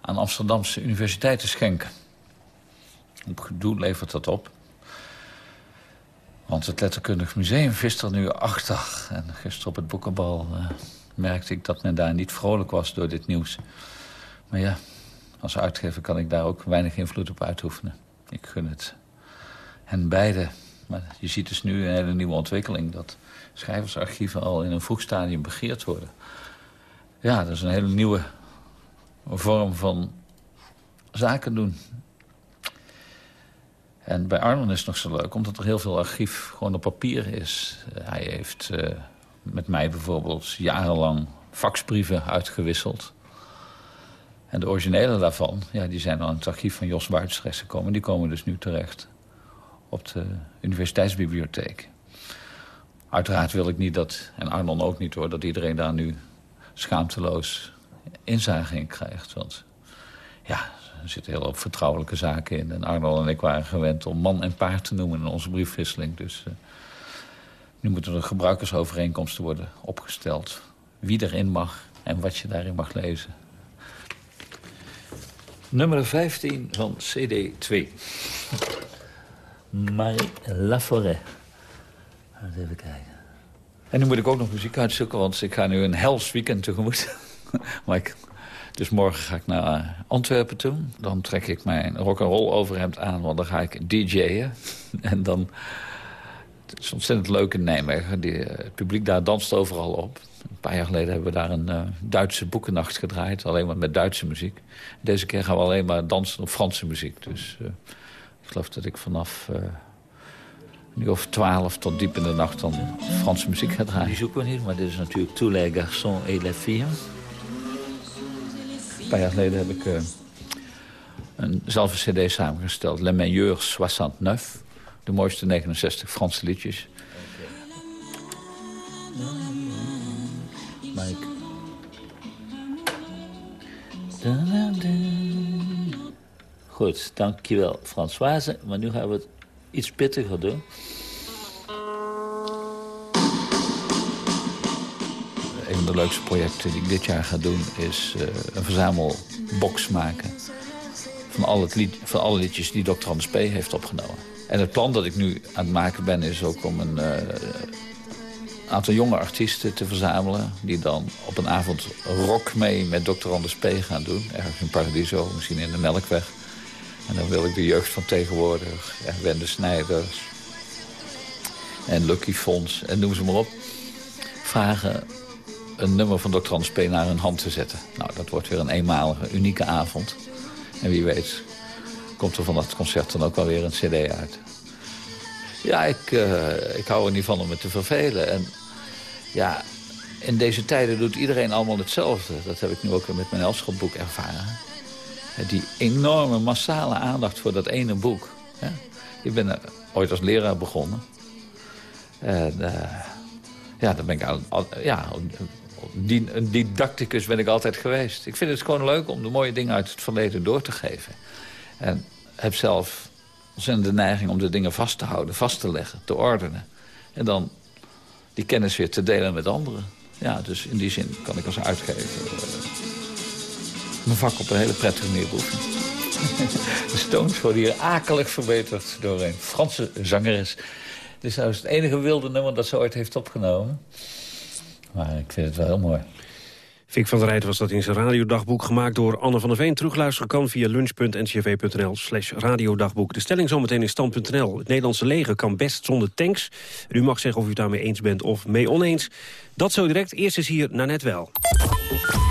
aan Amsterdamse universiteit te schenken. Op gedoe levert dat op. Want het Letterkundig Museum vist er nu achter. En gisteren op het boekenbal uh, merkte ik dat men daar niet vrolijk was door dit nieuws. Maar ja, als uitgever kan ik daar ook weinig invloed op uitoefenen. Ik gun het hen beiden. Maar je ziet dus nu een hele nieuwe ontwikkeling... dat schrijversarchieven al in een vroeg stadium begeerd worden. Ja, dat is een hele nieuwe vorm van zaken doen. En bij Arnon is het nog zo leuk, omdat er heel veel archief gewoon op papier is. hij heeft uh, met mij bijvoorbeeld jarenlang faxbrieven uitgewisseld. En de originele daarvan, ja, die zijn al in het archief van Jos Buits gekomen. Die komen dus nu terecht op de universiteitsbibliotheek. Uiteraard wil ik niet dat, en Arnon ook niet hoor... dat iedereen daar nu schaamteloos inzage in krijgt. Want ja, er zitten heel veel vertrouwelijke zaken in. En Arnold en ik waren gewend om man en paard te noemen in onze briefwisseling. Dus uh, nu moeten er gebruikersovereenkomsten worden opgesteld. Wie erin mag en wat je daarin mag lezen. Nummer 15 van CD 2. Marie Laforêt. Even kijken. En nu moet ik ook nog muziek uitzoeken, want ik ga nu een hels weekend tegemoet. dus morgen ga ik naar Antwerpen toe. Dan trek ik mijn rock'n'roll overhemd aan, want dan ga ik DJ'en. en dan... Het is ontzettend leuk in Nijmegen. Die, eh, het publiek daar danst overal op. Een paar jaar geleden hebben we daar een uh, Duitse boekennacht gedraaid. Alleen maar met Duitse muziek. Deze keer gaan we alleen maar dansen op Franse muziek. Dus ik geloof dat ik vanaf... Uh, nu of twaalf tot diep in de nacht dan Franse muziek gaat draaien. Die zoeken we niet, maar dit is natuurlijk Tous les garçons et les filles. Een paar jaar geleden heb ik uh, een zelf cd samengesteld. Les meilleurs 69. De mooiste 69 Franse liedjes. Goed, dankjewel Françoise. Maar nu gaan we het iets pittiger doen. Een van de leukste projecten die ik dit jaar ga doen... is uh, een verzamelbox maken van alle, lied, van alle liedjes die Dr. Anders P. heeft opgenomen. En het plan dat ik nu aan het maken ben is ook om een uh, aantal jonge artiesten te verzamelen... die dan op een avond rock mee met Dr. Anders P. gaan doen. Ergens in Paradiso, misschien in de Melkweg. En dan wil ik de jeugd van tegenwoordig, ja, Wende Snijders en Lucky Fonds en noem ze maar op... vragen een nummer van Dr. Anders P. naar hun hand te zetten. Nou, dat wordt weer een eenmalige, unieke avond. En wie weet komt er van dat concert dan ook wel weer een cd uit. Ja, ik, uh, ik hou er niet van om me te vervelen. En ja, in deze tijden doet iedereen allemaal hetzelfde. Dat heb ik nu ook met mijn Elschotboek ervaren. Die enorme massale aandacht voor dat ene boek. Ik ben ooit als leraar begonnen. En uh, ja, dan ben ik al, ja, een didacticus ben ik altijd geweest. Ik vind het gewoon leuk om de mooie dingen uit het verleden door te geven. En heb zelf de neiging om de dingen vast te houden, vast te leggen, te ordenen. En dan die kennis weer te delen met anderen. Ja, dus in die zin kan ik als uitgever uh, mijn vak op een hele prettige manier beoefenen. De Stones worden hier akelig verbeterd door een Franse zangeres. Dit is nou het enige wilde nummer dat ze ooit heeft opgenomen. Maar ik vind het wel heel mooi. Fik van der Rijt was dat in zijn radiodagboek gemaakt door Anne van der Veen. Terugluisteren kan via lunch.ncv.nl slash radiodagboek. De stelling zometeen in stand.nl. Het Nederlandse leger kan best zonder tanks. U mag zeggen of u het daarmee eens bent of mee oneens. Dat zo direct. Eerst is hier naar net wel.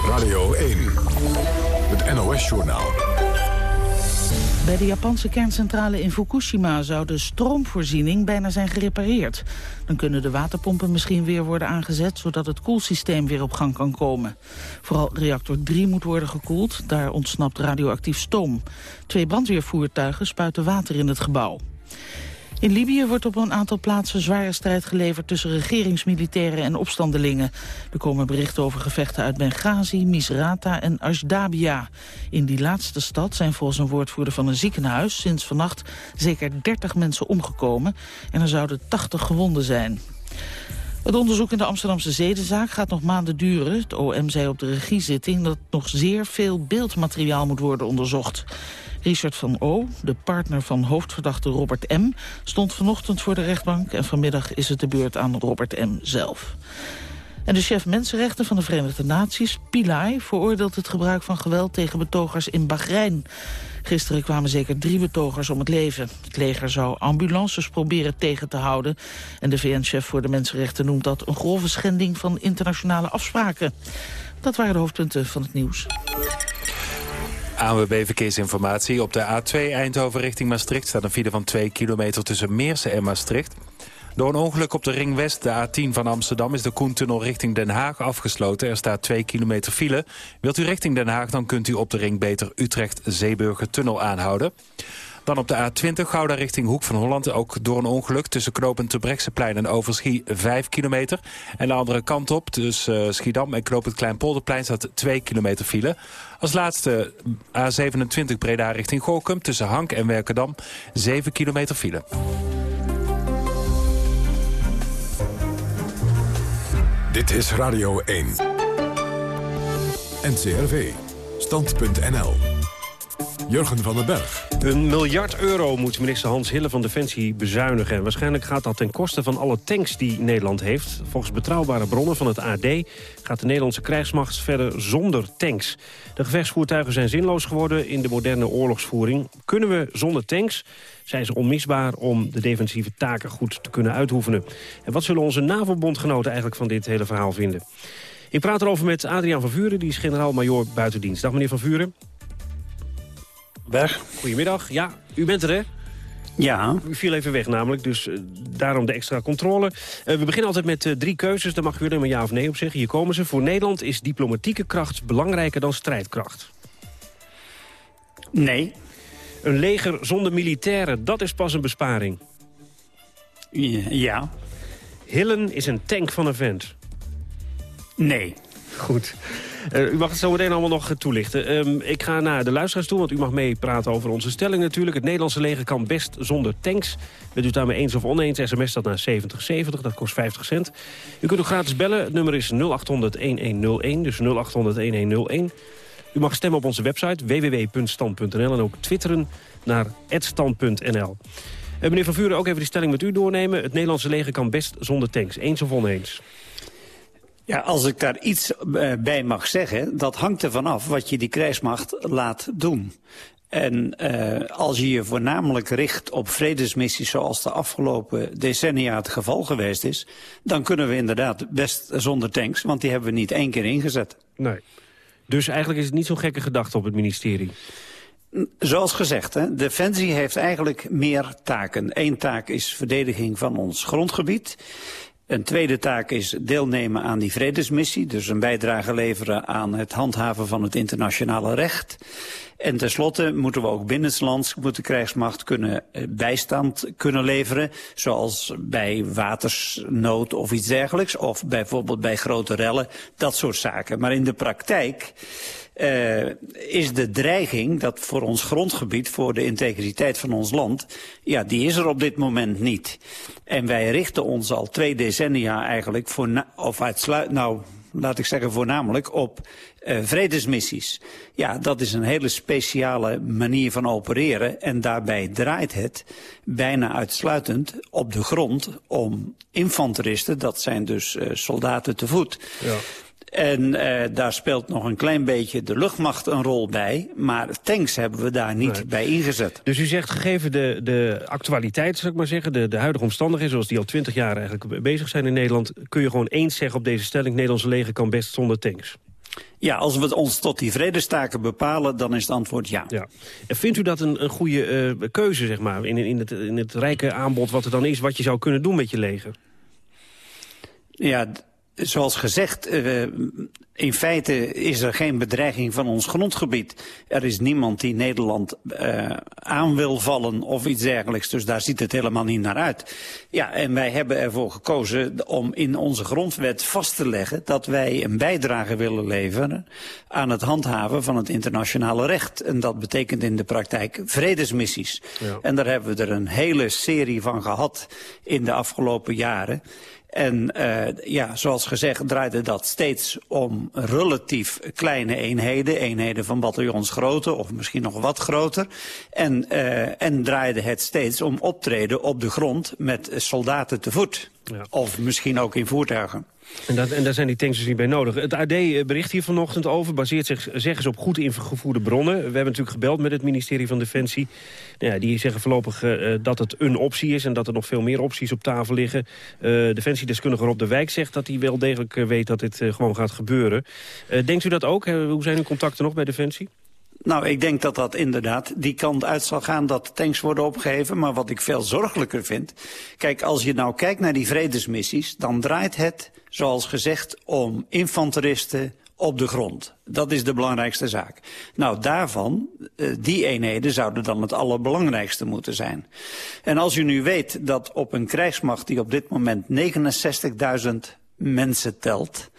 Radio 1, NOS-journaal. Bij de Japanse kerncentrale in Fukushima zou de stroomvoorziening bijna zijn gerepareerd. Dan kunnen de waterpompen misschien weer worden aangezet... zodat het koelsysteem weer op gang kan komen. Vooral reactor 3 moet worden gekoeld, daar ontsnapt radioactief stoom. Twee brandweervoertuigen spuiten water in het gebouw. In Libië wordt op een aantal plaatsen zware strijd geleverd tussen regeringsmilitairen en opstandelingen. Er komen berichten over gevechten uit Benghazi, Misrata en Ashdabia. In die laatste stad zijn volgens een woordvoerder van een ziekenhuis sinds vannacht zeker 30 mensen omgekomen en er zouden 80 gewonden zijn. Het onderzoek in de Amsterdamse zedenzaak gaat nog maanden duren. Het OM zei op de regiezitting dat nog zeer veel beeldmateriaal moet worden onderzocht. Richard van O., de partner van hoofdverdachte Robert M., stond vanochtend voor de rechtbank... en vanmiddag is het de beurt aan Robert M. zelf. En de chef Mensenrechten van de Verenigde Naties, Pillay... veroordeelt het gebruik van geweld tegen betogers in Bahrein. Gisteren kwamen zeker drie betogers om het leven. Het leger zou ambulances proberen tegen te houden. En de VN-chef voor de Mensenrechten noemt dat een grove schending van internationale afspraken. Dat waren de hoofdpunten van het nieuws. ANWB Verkeersinformatie. Op de A2 Eindhoven richting Maastricht staat een file van 2 kilometer tussen Meersen en Maastricht. Door een ongeluk op de Ring West, de A10 van Amsterdam... is de Koentunnel richting Den Haag afgesloten. Er staat 2 kilometer file. Wilt u richting Den Haag, dan kunt u op de ring beter Utrecht-Zeeburger-tunnel aanhouden. Dan op de A20 Gouda richting Hoek van Holland. Ook door een ongeluk tussen knooppunt Terbrechtseplein en Overschie 5 kilometer. En de andere kant op, tussen uh, Schiedam en knooppunt Kleinpolderplein... staat 2 kilometer file. Als laatste A27 Breda richting Gorkum tussen Hank en Werkendam 7 kilometer file. Dit is Radio 1. NCRV. Stand.nl. Jurgen van den Berg. Een miljard euro moet minister Hans Hille van Defensie bezuinigen. Waarschijnlijk gaat dat ten koste van alle tanks die Nederland heeft. Volgens betrouwbare bronnen van het AD gaat de Nederlandse krijgsmacht verder zonder tanks. De gevechtsvoertuigen zijn zinloos geworden in de moderne oorlogsvoering. Kunnen we zonder tanks? Zijn ze onmisbaar om de defensieve taken goed te kunnen uitoefenen? En wat zullen onze NAVO-bondgenoten eigenlijk van dit hele verhaal vinden? Ik praat erover met Adriaan van Vuren, die is generaal-majoor buitendienst. Dag meneer van Vuren. Weg. Goedemiddag. Ja, u bent er, hè? Ja. U viel even weg namelijk, dus uh, daarom de extra controle. Uh, we beginnen altijd met uh, drie keuzes, daar mag u er maar ja of nee op zeggen. Hier komen ze. Voor Nederland is diplomatieke kracht belangrijker dan strijdkracht. Nee. Een leger zonder militairen, dat is pas een besparing. Ja. Hillen is een tank van een vent. Nee. Goed. Uh, u mag het zo meteen allemaal nog toelichten. Um, ik ga naar de luisteraars toe, want u mag meepraten over onze stelling natuurlijk. Het Nederlandse leger kan best zonder tanks. Bent u daarmee eens of oneens, sms dat naar 7070, dat kost 50 cent. U kunt ook gratis bellen, het nummer is 0800-1101, dus 0800-1101. U mag stemmen op onze website www.stand.nl en ook twitteren naar @stand.nl. Uh, meneer Van Vuren, ook even die stelling met u doornemen. Het Nederlandse leger kan best zonder tanks. Eens of oneens? Ja, als ik daar iets bij mag zeggen, dat hangt ervan af wat je die krijgsmacht laat doen. En uh, als je je voornamelijk richt op vredesmissies zoals de afgelopen decennia het geval geweest is, dan kunnen we inderdaad best zonder tanks, want die hebben we niet één keer ingezet. Nee. Dus eigenlijk is het niet zo'n gekke gedachte op het ministerie. Zoals gezegd, hè, Defensie heeft eigenlijk meer taken. Eén taak is verdediging van ons grondgebied. Een tweede taak is deelnemen aan die vredesmissie. Dus een bijdrage leveren aan het handhaven van het internationale recht. En tenslotte moeten we ook binnenlands moet de krijgsmacht kunnen eh, bijstand kunnen leveren. Zoals bij watersnood of iets dergelijks. Of bijvoorbeeld bij grote rellen. Dat soort zaken. Maar in de praktijk uh, is de dreiging dat voor ons grondgebied, voor de integriteit van ons land, ja, die is er op dit moment niet. En wij richten ons al twee decennia eigenlijk, voor of uitsluit, nou, laat ik zeggen voornamelijk, op uh, vredesmissies. Ja, dat is een hele speciale manier van opereren en daarbij draait het bijna uitsluitend op de grond om infanteristen, dat zijn dus uh, soldaten te voet, ja en uh, daar speelt nog een klein beetje de luchtmacht een rol bij. Maar tanks hebben we daar niet nee. bij ingezet. Dus u zegt, gegeven de, de actualiteit, zou ik maar zeggen... De, de huidige omstandigheden, zoals die al twintig jaar eigenlijk bezig zijn in Nederland... kun je gewoon eens zeggen op deze stelling... Nederlandse leger kan best zonder tanks. Ja, als we ons tot die vredestaken bepalen, dan is het antwoord ja. ja. En vindt u dat een, een goede uh, keuze, zeg maar, in, in, het, in het rijke aanbod wat er dan is... wat je zou kunnen doen met je leger? Ja, zoals gezegd, uh, in feite is er geen bedreiging van ons grondgebied. Er is niemand die Nederland uh, aan wil vallen of iets dergelijks. Dus daar ziet het helemaal niet naar uit. Ja, en wij hebben ervoor gekozen om in onze grondwet vast te leggen... dat wij een bijdrage willen leveren aan het handhaven van het internationale recht. En dat betekent in de praktijk vredesmissies. Ja. En daar hebben we er een hele serie van gehad in de afgelopen jaren... En uh, ja, zoals gezegd draaide dat steeds om relatief kleine eenheden. Eenheden van bataljons grootte of misschien nog wat groter. En, uh, en draaide het steeds om optreden op de grond met soldaten te voet. Ja. Of misschien ook in voertuigen. En, dat, en daar zijn die tanks dus niet bij nodig. Het AD eh, bericht hier vanochtend over, baseert zich, zeggen ze op goed ingevoerde bronnen. We hebben natuurlijk gebeld met het ministerie van Defensie. Nou ja, die zeggen voorlopig uh, dat het een optie is en dat er nog veel meer opties op tafel liggen. Uh, Defensiedeskundige Rob de Wijk zegt dat hij wel degelijk weet dat dit gewoon gaat gebeuren. denkt u dat ook? hoe zijn uw contacten nog bij Defensie? Nou, ik denk dat dat inderdaad die kant uit zal gaan dat tanks worden opgeheven. Maar wat ik veel zorgelijker vind... Kijk, als je nou kijkt naar die vredesmissies... dan draait het, zoals gezegd, om infanteristen op de grond. Dat is de belangrijkste zaak. Nou, daarvan, die eenheden zouden dan het allerbelangrijkste moeten zijn. En als u nu weet dat op een krijgsmacht die op dit moment 69.000 mensen telt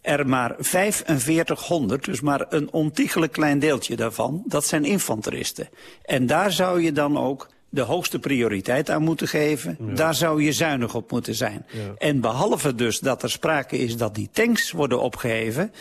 er maar 4500, dus maar een ontiegelijk klein deeltje daarvan, dat zijn infanteristen. En daar zou je dan ook de hoogste prioriteit aan moeten geven. Ja. Daar zou je zuinig op moeten zijn. Ja. En behalve dus dat er sprake is dat die tanks worden opgeheven...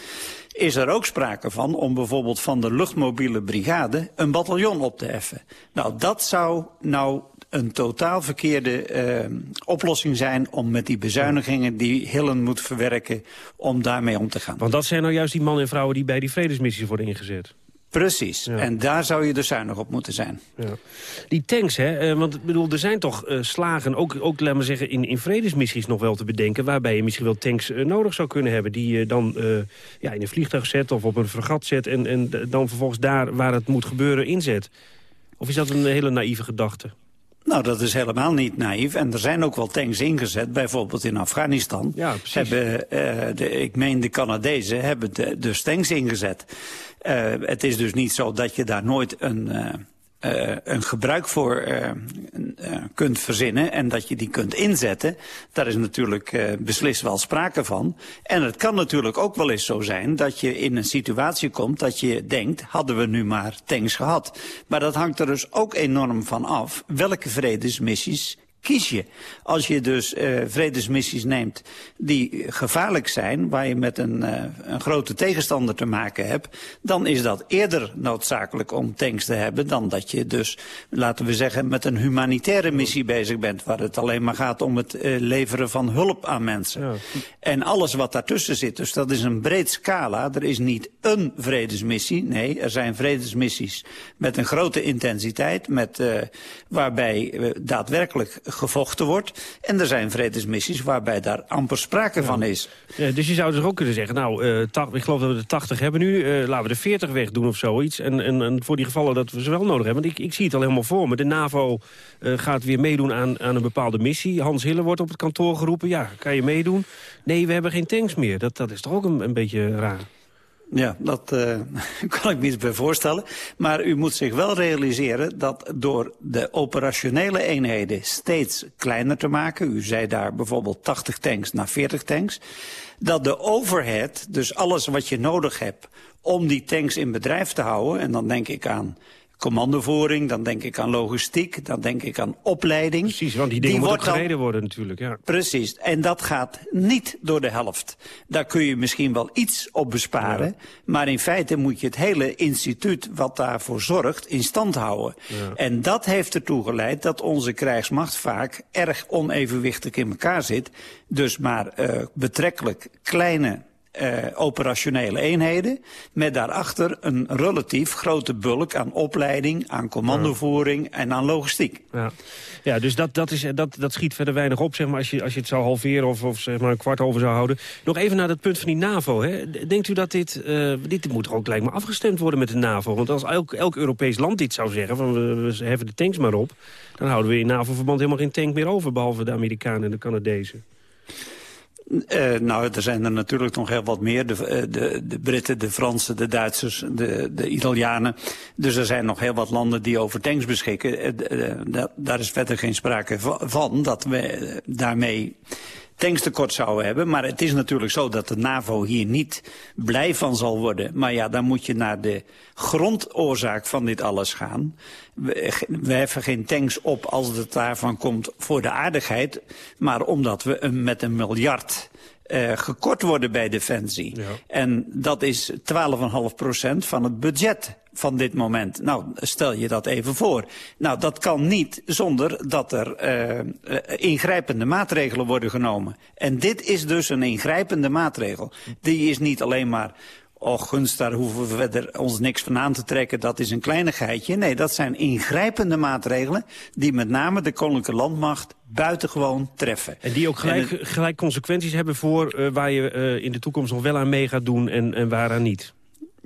is er ook sprake van om bijvoorbeeld van de luchtmobiele brigade... een bataljon op te heffen. Nou, dat zou nou een totaal verkeerde uh, oplossing zijn... om met die bezuinigingen die Hillen moet verwerken... om daarmee om te gaan. Want dat zijn nou juist die mannen en vrouwen... die bij die vredesmissies worden ingezet. Precies. Ja. En daar zou je dus zuinig op moeten zijn. Ja. Die tanks, hè, uh, want bedoel, er zijn toch uh, slagen, ook, ook laten we zeggen, in, in vredesmissies nog wel te bedenken... waarbij je misschien wel tanks uh, nodig zou kunnen hebben... die je dan ja, in een vliegtuig zet of op een fregat zet... En, en dan vervolgens daar waar het moet gebeuren inzet. Of is dat een hele naïeve gedachte? Nou, dat is helemaal niet naïef. En er zijn ook wel tanks ingezet, bijvoorbeeld in Afghanistan. Ja, precies. Hebben, uh, de, ik meen de Canadezen hebben de, dus tanks ingezet. Uh, het is dus niet zo dat je daar nooit een... Uh, uh, een gebruik voor kunt verzinnen en dat je die kunt inzetten, daar is natuurlijk beslist wel sprake van. En het kan natuurlijk ook wel eens zo zijn dat je in een situatie komt dat je denkt, hadden we nu maar tanks gehad. Maar dat hangt er dus ook enorm van af welke vredesmissies kies je. Als je dus uh, vredesmissies neemt die gevaarlijk zijn... waar je met een, uh, een grote tegenstander te maken hebt... dan is dat eerder noodzakelijk om tanks te hebben... dan dat je dus, laten we zeggen, met een humanitaire missie bezig bent... waar het alleen maar gaat om het uh, leveren van hulp aan mensen. Ja. En alles wat daartussen zit, dus dat is een breed scala. Er is niet een vredesmissie, nee, er zijn vredesmissies... met een grote intensiteit, met, waarbij daadwerkelijk gevochten wordt. En er zijn vredesmissies waarbij daar amper sprake van is. Ja, dus je zou dus ook kunnen zeggen, nou, uh, ik geloof dat we de 80 hebben nu. Uh, laten we de 40 wegdoen of zoiets. En, en, en, voor die gevallen dat we ze wel nodig hebben. Want ik, ik zie het al helemaal voor me. De NAVO uh, gaat weer meedoen aan, aan een bepaalde missie. Hans Hille wordt op het kantoor geroepen. Ja, kan je meedoen? Nee, we hebben geen tanks meer. Dat, dat is toch ook een, een beetje raar. Ja, dat uh, kan ik me iets bij voorstellen. Maar u moet zich wel realiseren dat door de operationele eenheden steeds kleiner te maken... u zei daar bijvoorbeeld 80 tanks naar 40 tanks... dat de overhead, dus alles wat je nodig hebt om die tanks in bedrijf te houden... en dan denk ik aan commandovoering, dan denk ik aan logistiek, dan denk ik aan opleiding. Precies, want die dingen die moeten gereden worden natuurlijk. Ja. Precies, en dat gaat niet door de helft. Daar kun je misschien wel iets op besparen, maar in feite moet je het hele instituut wat daarvoor zorgt in stand houden. Ja. En dat heeft ertoe geleid dat onze krijgsmacht vaak erg onevenwichtig in elkaar zit. Dus maar uh, betrekkelijk kleine uh, operationele eenheden... met daarachter een relatief grote bulk aan opleiding, aan commandovoering en aan logistiek. Ja, ja dus dat, dat, is, dat, dat schiet verder weinig op, zeg maar, als je, als je het zou halveren of, of zeg maar een kwart over zou houden. Nog even naar dat punt van die NAVO. Hè. Denkt u dat dit, uh, dit moet toch ook lijkt me afgestemd worden met de NAVO? Want als elk, elk Europees land dit zou zeggen, van we, we heffen de tanks maar op... dan houden we in NAVO-verband helemaal geen tank meer over, behalve de Amerikanen en de Canadezen. Uh, nou, er zijn er natuurlijk nog heel wat meer. De, eh, de, de Britten, de Fransen, de Duitsers, de, de Italianen. Dus er zijn nog heel wat landen die over tanks beschikken. Uh, daar is verder geen sprake van dat we daarmee tankstekort zouden hebben. Maar het is natuurlijk zo dat de NAVO hier niet blij van zal worden. Maar ja, dan moet je naar de grondoorzaak van dit alles gaan. We, we heffen geen tanks op als het daarvan komt voor de aardigheid. Maar omdat we met een miljard uh, gekort worden bij Defensie. Ja. En dat is 12,5% van het budget van dit moment. Nou, stel je dat even voor. Nou, dat kan niet zonder dat er uh, ingrijpende maatregelen worden genomen. En dit is dus een ingrijpende maatregel. Die is niet alleen maar Och, gunst, daar hoeven we verder ons niks van aan te trekken. Dat is een kleinigheidje. Nee, dat zijn ingrijpende maatregelen... die met name de koninklijke landmacht buitengewoon treffen. En die ook gelijk, gelijk consequenties hebben voor uh, waar je uh, in de toekomst nog wel aan mee gaat doen en, en waaraan niet.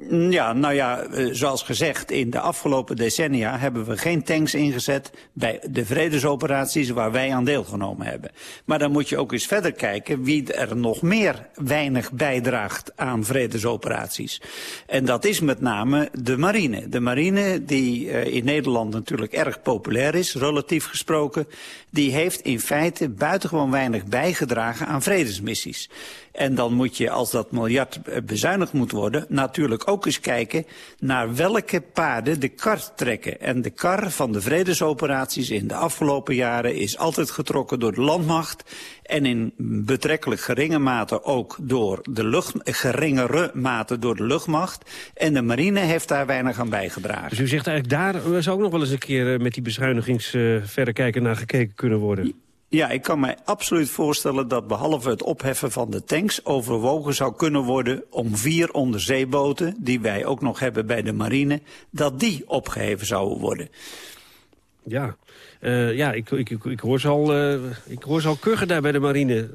Ja, nou ja, eh, zoals gezegd, in de afgelopen decennia hebben we geen tanks ingezet bij de vredesoperaties waar wij aan deelgenomen hebben. Maar dan moet je ook eens verder kijken wie er nog meer weinig bijdraagt aan vredesoperaties. En dat is met name de marine. De marine die uh, in Nederland natuurlijk erg populair is, relatief gesproken, die heeft in feite buitengewoon weinig bijgedragen aan vredesmissies. En dan moet je, als dat miljard eh, bezuinigd moet worden... natuurlijk ook eens kijken naar welke paden de kar trekken. En de kar van de vredesoperaties in de afgelopen jaren... is altijd getrokken door de landmacht... en in betrekkelijk geringe mate ook door de lucht... geringere mate door de luchtmacht. En de marine heeft daar weinig aan bijgedragen. Dus u zegt eigenlijk, daar zou ook nog wel eens een keer... Eh, met die bezuinigingsverrekijker naar gekeken kunnen worden? Ja, ik kan mij absoluut voorstellen dat behalve het opheffen van de tanks... overwogen zou kunnen worden om vier onderzeeboten... die wij ook nog hebben bij de marine... dat die opgeheven zouden worden. Ja, uh, ja ik, ik, ik, hoor ze al, uh, ik hoor ze al kuchen daar bij de marine.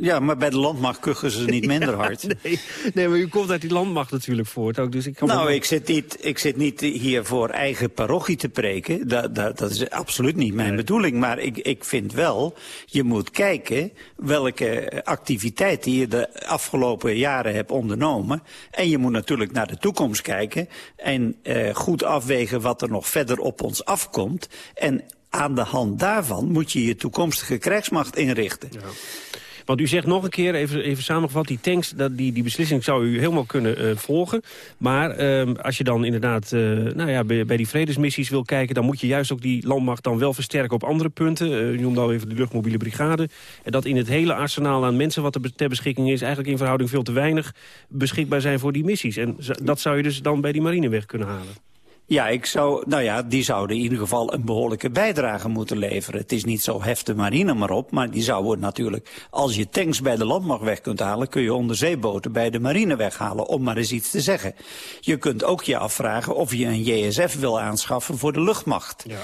Ja, maar bij de landmacht kuchen ze niet minder hard. nee, nee, maar u komt uit die landmacht natuurlijk voort ook. Dus ik kan nou, ik, zit niet, ik zit niet hier voor eigen parochie te preken. Dat, dat, dat is absoluut niet mijn bedoeling. Maar ik, ik vind wel, je moet kijken welke activiteiten je de afgelopen jaren hebt ondernomen. En je moet natuurlijk naar de toekomst kijken. En eh, goed afwegen wat er nog verder op ons afkomt. En aan de hand daarvan moet je je toekomstige krijgsmacht inrichten. Ja. Want u zegt nog een keer, even, even samengevat, die tanks, dat, die, die beslissing zou u helemaal kunnen uh, volgen. Maar uh, als je dan inderdaad uh, nou ja, bij, bij, die vredesmissies wil kijken... dan moet je juist ook die landmacht dan wel versterken op andere punten. Uh, u noemde al even de luchtmobiele brigade. En dat in het hele arsenaal aan mensen wat er ter beschikking is... eigenlijk in verhouding veel te weinig beschikbaar zijn voor die missies. En dat zou je dus dan bij die marine weg kunnen halen. Ja, ik zou, nou ja, die zouden in ieder geval een behoorlijke bijdrage moeten leveren. Het is niet zo heft de marine maar op, maar die zouden natuurlijk... als je tanks bij de landmacht weg kunt halen... kun je onderzeeboten bij de marine weghalen, om maar eens iets te zeggen. Je kunt ook je afvragen of je een JSF wil aanschaffen voor de luchtmacht. Ja.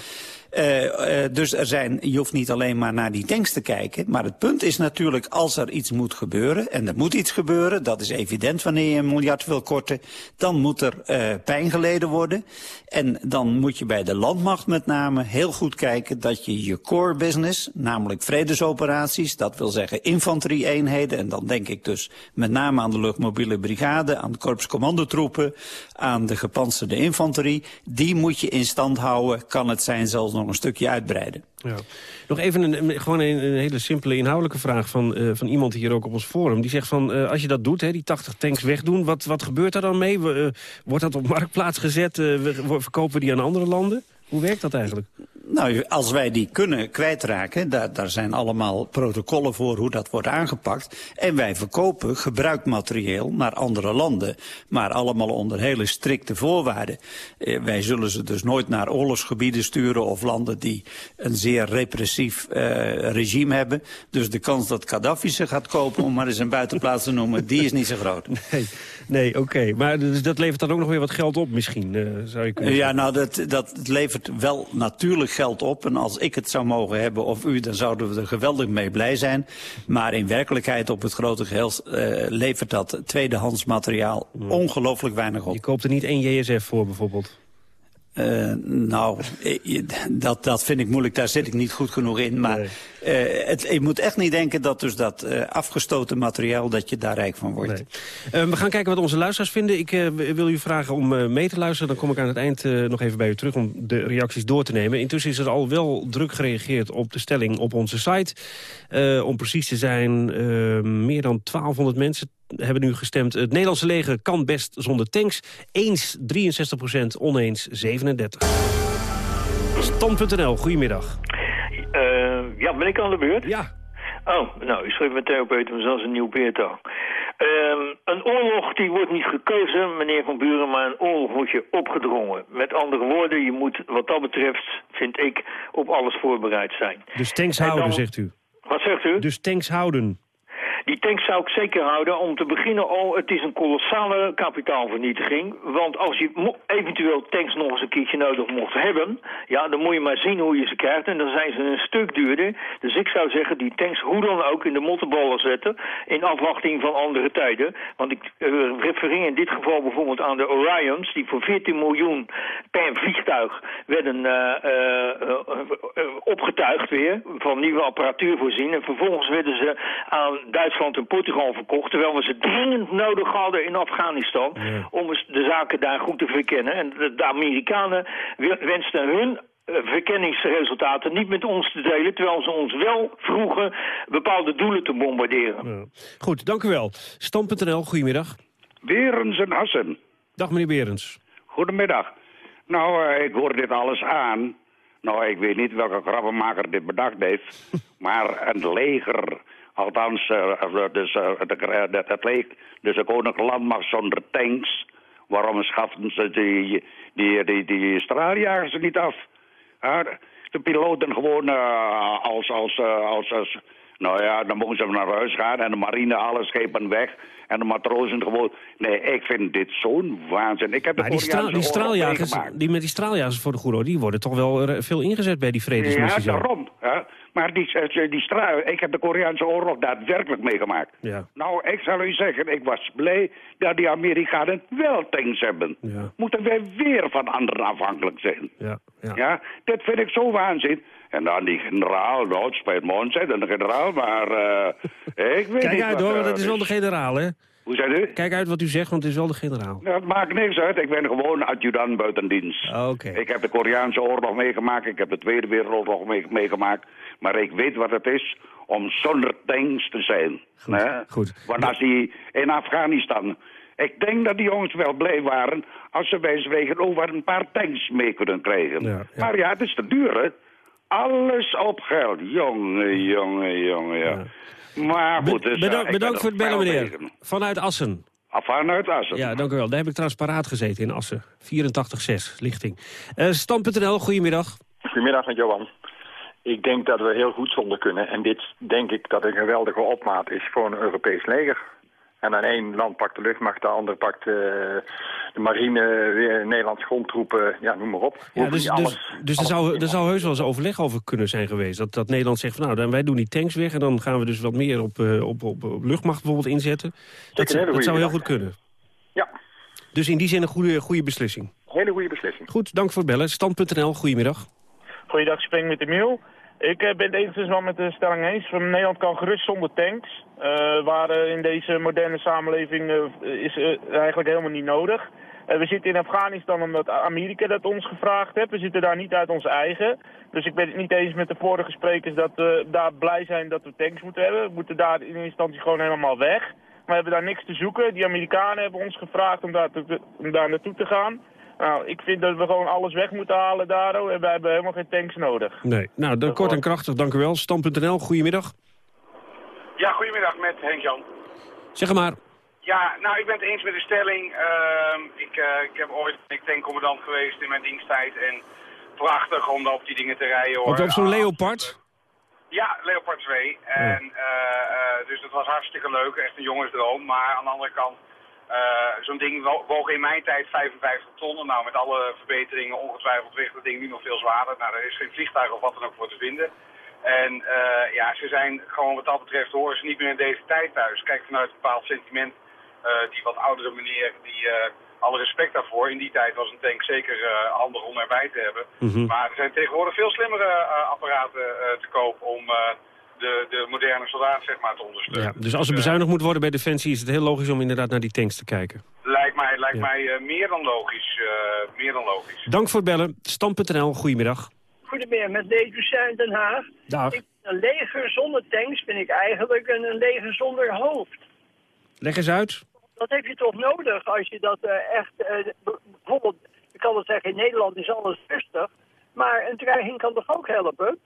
Uh, dus er zijn, je hoeft niet alleen maar naar die tanks te kijken. Maar het punt is natuurlijk, als er iets moet gebeuren... en er moet iets gebeuren, dat is evident wanneer je een miljard wil korten... dan moet er uh, pijn geleden worden. En dan moet je bij de landmacht met name heel goed kijken... dat je je core business, namelijk vredesoperaties... dat wil zeggen infanterie-eenheden... en dan denk ik dus met name aan de luchtmobiele brigade... aan de korpscommandotroepen, aan de gepantserde infanterie... die moet je in stand houden, kan het zijn zelfs nog een stukje uitbreiden. Ja. Nog even een, gewoon een, hele simpele inhoudelijke vraag van, uh, van iemand hier ook op ons forum. Die zegt van, uh, als je dat doet, hè, die 80 tanks wegdoen, wat, wat gebeurt daar dan mee? Uh, wordt dat op marktplaats gezet? verkopen we die aan andere landen? Hoe werkt dat eigenlijk? Nou, als wij die kunnen kwijtraken, daar, daar zijn allemaal protocollen voor hoe dat wordt aangepakt. En wij verkopen gebruikt materieel naar andere landen. Maar allemaal onder hele strikte voorwaarden. Eh, wij zullen ze dus nooit naar oorlogsgebieden sturen of landen die een zeer repressief eh, regime hebben. Dus de kans dat Gaddafi ze gaat kopen, om maar eens een buitenplaats te noemen, die is niet zo groot. Nee oké. Maar dus dat levert dan ook nog weer wat geld op misschien, uh, zou je kunnen Ja, nou, dat, dat levert wel natuurlijk geld op. En als ik het zou mogen hebben of u, dan zouden we er geweldig mee blij zijn. Maar in werkelijkheid op het grote geheel uh, levert dat tweedehands materiaal ongelooflijk weinig op. Je koopt er niet één JSF voor bijvoorbeeld? Uh, nou, dat, dat vind ik moeilijk. Daar zit ik niet goed genoeg in. Maar nee. uh, het, je moet echt niet denken dat dus dat uh, afgestoten materiaal... dat je daar rijk van wordt. Nee. we gaan kijken wat onze luisteraars vinden. Ik wil u vragen om mee te luisteren. Dan kom ik aan het eind nog even bij u terug om de reacties door te nemen. Intussen is er al wel druk gereageerd op de stelling op onze site. om precies te zijn, meer dan 1200 mensen hebben nu gestemd. Het Nederlandse leger kan best zonder tanks. Eens 63 procent, oneens 37. Stand.nl, goedemiddag. Uh, ja, ben ik aan de beurt? Ja. Oh, nou, ik schreef met therapeut, maar zelfs een nieuw beertaal. Um, een oorlog die wordt niet gekozen, meneer Van Buren, maar een oorlog wordt je opgedrongen. Met andere woorden, je moet wat dat betreft, vind ik, op alles voorbereid zijn. Dus tanks houden, zegt u? Wat zegt u? Dus tanks houden. Die tanks zou ik zeker houden. Om te beginnen al, het is een kolossale kapitaalvernietiging. Want als je eventueel tanks nog eens een keertje nodig mocht hebben... ja, dan moet je maar zien hoe je ze krijgt. En dan zijn ze een stuk duurder. Dus ik zou zeggen, die tanks hoe dan ook in de mottenballen zetten... in afwachting van andere tijden. Want ik uh, refereer in dit geval bijvoorbeeld aan de Orions... die voor 14 miljoen per vliegtuig werden uh, uh, opgetuigd weer... van nieuwe apparatuur voorzien. En vervolgens werden ze aan Duitsland Duitsland en Portugal verkocht... terwijl we ze dringend nodig hadden in Afghanistan... Ja. om de zaken daar goed te verkennen. En de, de Amerikanen wensten hun eh, verkenningsresultaten niet met ons te delen... terwijl ze ons wel vroegen bepaalde doelen te bombarderen. Ja. Goed, dank u wel. Stam.nl, goedemiddag. Berens en Assen. Dag meneer Berens. Goedemiddag. Nou, uh, ik hoor dit alles aan. Nou, ik weet niet welke grappenmaker dit bedacht heeft. maar een leger Althans, uh, dus, uh, dat, dat leek dus de koninklijke landmacht zonder tanks. Waarom schaffen ze die, die, die, die straaljagers niet af? De piloten gewoon als, als, als, als, nou ja, dan mogen ze naar huis gaan en de marine alle schepen weg. En de matrozen gewoon... Nee, ik vind dit zo'n waanzin. Ik heb maar die, straal, die straaljagers, die met die straaljagers voor de goede die worden toch wel veel ingezet bij die vredesmissies. Ja, daarom. Ja. Maar die, eh, die straal, ik heb de Koreaanse oorlog daadwerkelijk meegemaakt. Ja. Nou, ik zal u zeggen, ik was blij dat die Amerikanen wel tanks hebben. Ja. Moeten wij weer van anderen afhankelijk zijn. Ja, ja. ja, dit vind ik zo waanzin. En dan die generaal, nou, het spijt me ontzettend, de generaal, maar uh, ik weet Kijk niet uit wat, hoor, uh, dat is wel de generaal, hè? Hoe zei u? Kijk uit wat u zegt, want het is wel de generaal. Nou, het maakt niks uit. Ik ben gewoon adjudant buiten dienst. Oh, Oké. Ik heb de Koreaanse oorlog meegemaakt. Ik heb de Tweede Wereldoorlog mee meegemaakt. Maar ik weet wat het is om zonder tanks te zijn. Goed, hè? goed. Want als die in Afghanistan... Ik denk dat die jongens wel blij waren... als ze bij spreken over een paar tanks mee kunnen krijgen. Ja, ja. Maar ja, het is te duur, hè? Alles op geld. Jongen, jongen, jongen, ja. Maar goed, dus, bedankt ja, bedankt voor het bellen, meneer. Vanuit Assen. Ah, Vanuit Assen. Ja, dank u wel. Daar heb ik trouwens paraat gezeten in Assen. 84,6, lichting. Uh, Stam.nl, goedemiddag. Goedemiddag met Johan. Ik denk dat we heel goed zonder kunnen. En dit denk ik dat een geweldige opmaat is voor een Europees leger. En dan één land pakt de luchtmacht, de ander pakt eh, de marine, weer Nederlandse grondtroepen, ja, noem maar op. Ja, dus dus, dus er, zou, er zou heus wel eens overleg over kunnen zijn geweest. Dat, dat Nederland zegt, van, nou, dan, wij doen die tanks weg... en dan gaan we dus wat meer op, eh, op, op, op luchtmacht bijvoorbeeld inzetten. Dat, dat zou heel goed kunnen. Ja. Dus in die zin een goede, goede beslissing. Hele goede beslissing. Goed, dank voor het bellen. Stand.nl, goedemiddag. Goeiedag, spreek met Emiel. Ik eh, ben het enigszins wel met de stelling eens. Nederland kan gerust zonder tanks. Eh, waar eh, in deze moderne samenleving eh, is eigenlijk helemaal niet nodig. We zitten in Afghanistan omdat Amerika dat ons gevraagd heeft. We zitten daar niet uit ons eigen. Dus ik ben het niet eens met de vorige sprekers dat we daar blij zijn dat we tanks moeten hebben. We moeten daar in eerste instantie gewoon helemaal weg. We hebben daar niks te zoeken. Die Amerikanen hebben ons gevraagd om daar, om daar naartoe te gaan. Nou, ik vind dat we gewoon alles weg moeten halen daar. En wij hebben helemaal geen tanks nodig. Nee, nou, dan kort en krachtig, dank u wel. Stand.nl, goedemiddag. Ja, goedemiddag met Henk-Jan. Zeg maar. Ja, nou, ik ben het eens met de stelling. Ehm, ik, eh, ik heb ooit ik tankcommandant geweest in mijn diensttijd. En prachtig om daar op die dingen te rijden, hoor. Op, op zo'n Ah, Leopard? Ja, Leopard 2. En, eh, eh, dus dat was hartstikke leuk, echt een jongensdroom. Maar aan de andere kant, zo'n ding wo- woog in mijn tijd 55 ton. Nou, met alle verbeteringen ongetwijfeld weegt dat ding nu nog veel zwaarder. Nou, er is geen vliegtuig of wat dan ook voor te vinden. En eh, ja, ze zijn gewoon wat dat betreft, horen ze niet meer in deze tijd thuis. Kijk, vanuit een bepaald sentiment, eh, die wat oudere meneer, die... eh, alle respect daarvoor. In die tijd was een tank zeker eh, handig om erbij te hebben. Mhm. Maar er zijn tegenwoordig veel slimmere eh, apparaten eh, te koop om eh, de, de moderne soldaat zeg maar, te ondersteunen. Ja, dus als er bezuinigd moet worden bij Defensie... is het heel logisch om inderdaad naar die tanks te kijken. Lijkt mij, lijkt Ja. mij eh, meer dan logisch. eh, meer dan logisch. Dank voor het bellen. Stand.nl, goedemiddag. Goedemiddag, met in Den Haag. Dag. Ik, een leger zonder tanks vind ik eigenlijk een, een leger zonder hoofd. Leg eens uit. Dat heb je toch nodig als je dat eh, echt... eh, bijvoorbeeld, ik kan wel zeggen, in Nederland is alles rustig. Maar een dreiging kan toch ook helpen?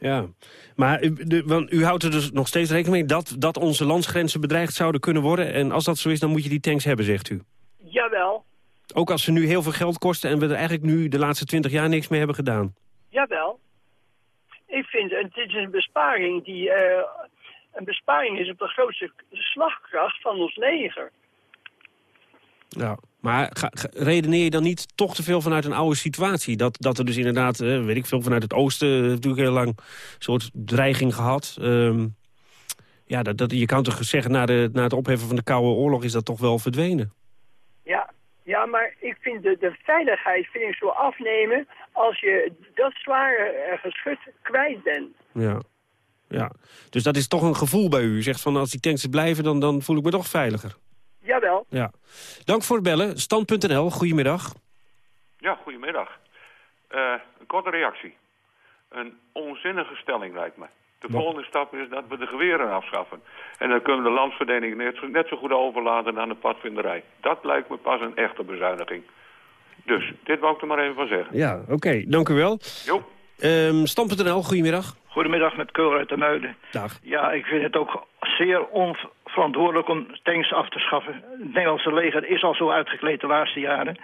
Ja, maar u, de, want u houdt er dus nog steeds rekening mee... Dat, dat onze landsgrenzen bedreigd zouden kunnen worden. En als dat zo is, dan moet je die tanks hebben, zegt u. Jawel, Ook als ze nu heel veel geld kosten... en we er eigenlijk nu de laatste twintig jaar niks mee hebben gedaan. jawel. Ik vind, het is een besparing die... eh, een besparing is op de grootste slagkracht van ons leger. Ja. Maar ga, ga- redeneer je dan niet toch te veel vanuit een oude situatie? Dat, dat er dus inderdaad, eh, weet ik veel, vanuit het oosten... natuurlijk heel lang een soort dreiging gehad. Ehm, ja, dat, dat, je kan toch zeggen, na, de, na het opheffen van de Koude Oorlog... is dat toch wel verdwenen? Ja, ja, maar ik vind de, de veiligheid vind ik zo afnemen als je dat zware eh, geschut kwijt bent. Ja. ja. Dus dat is toch een gevoel bij u. U zegt van als die tanks er blijven, dan, dan voel ik me toch veiliger. Jawel. Ja. Dank voor het bellen. Stand.nl, goedemiddag. Ja, goedemiddag. Eh, een korte reactie. Een onzinnige stelling lijkt me. De Wat? volgende stap is dat we de geweren afschaffen. En dan kunnen we de landsverdeling net zo, net zo goed overlaten aan de padvinderij. Dat lijkt me pas een echte bezuiniging. Dus, dit wou ik er maar even van zeggen. Ja, oké. Dank u wel. Jo. Ehm Stand.nl, goedemiddag. Goedemiddag met Keur uit de Muiden. Dag. Ja, ik vind het ook zeer onverantwoordelijk om tanks af te schaffen. Het Nederlandse leger is al zo uitgekleed de laatste jaren.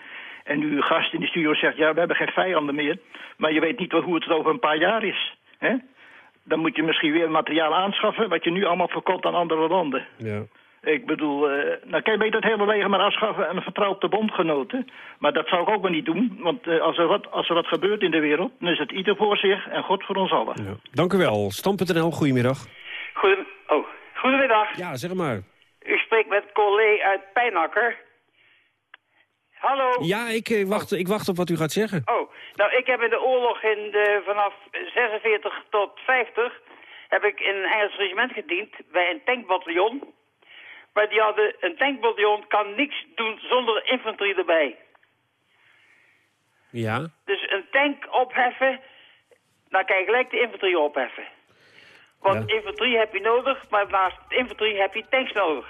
En nu uw gast in de studio zegt, ja, we hebben geen vijanden meer. Maar je weet niet wel hoe het over een paar jaar is. Hè? Dan moet je misschien weer materiaal aanschaffen... wat je nu allemaal verkoopt aan andere landen. Ja. Ik bedoel, eh nou kan je beter het hele leger maar afschaffen... en vertrouw op de bondgenoten. Maar dat zou ik ook maar niet doen. Want eh, als, er wat, als er wat gebeurt in de wereld... dan is het ieder voor zich en God voor ons allen. Dank u wel. Stand.nl, goedemiddag. Goedem oh, goedemiddag. Ja, zeg maar. U spreekt met Collé uit Pijnakker. Hallo. Ja, ik, eh, wacht, ik wacht op wat u gaat zeggen. Oh, nou ik heb in de oorlog in de, vanaf 46 tot 50 heb ik in een Engels regiment gediend bij een tankbataljon. Maar die hadden, een tankbataljon kan niks doen zonder infanterie erbij. Ja. Dus een tank opheffen, dan kan je gelijk de infanterie opheffen. Want infanterie heb je nodig, maar naast infanterie heb je tanks nodig.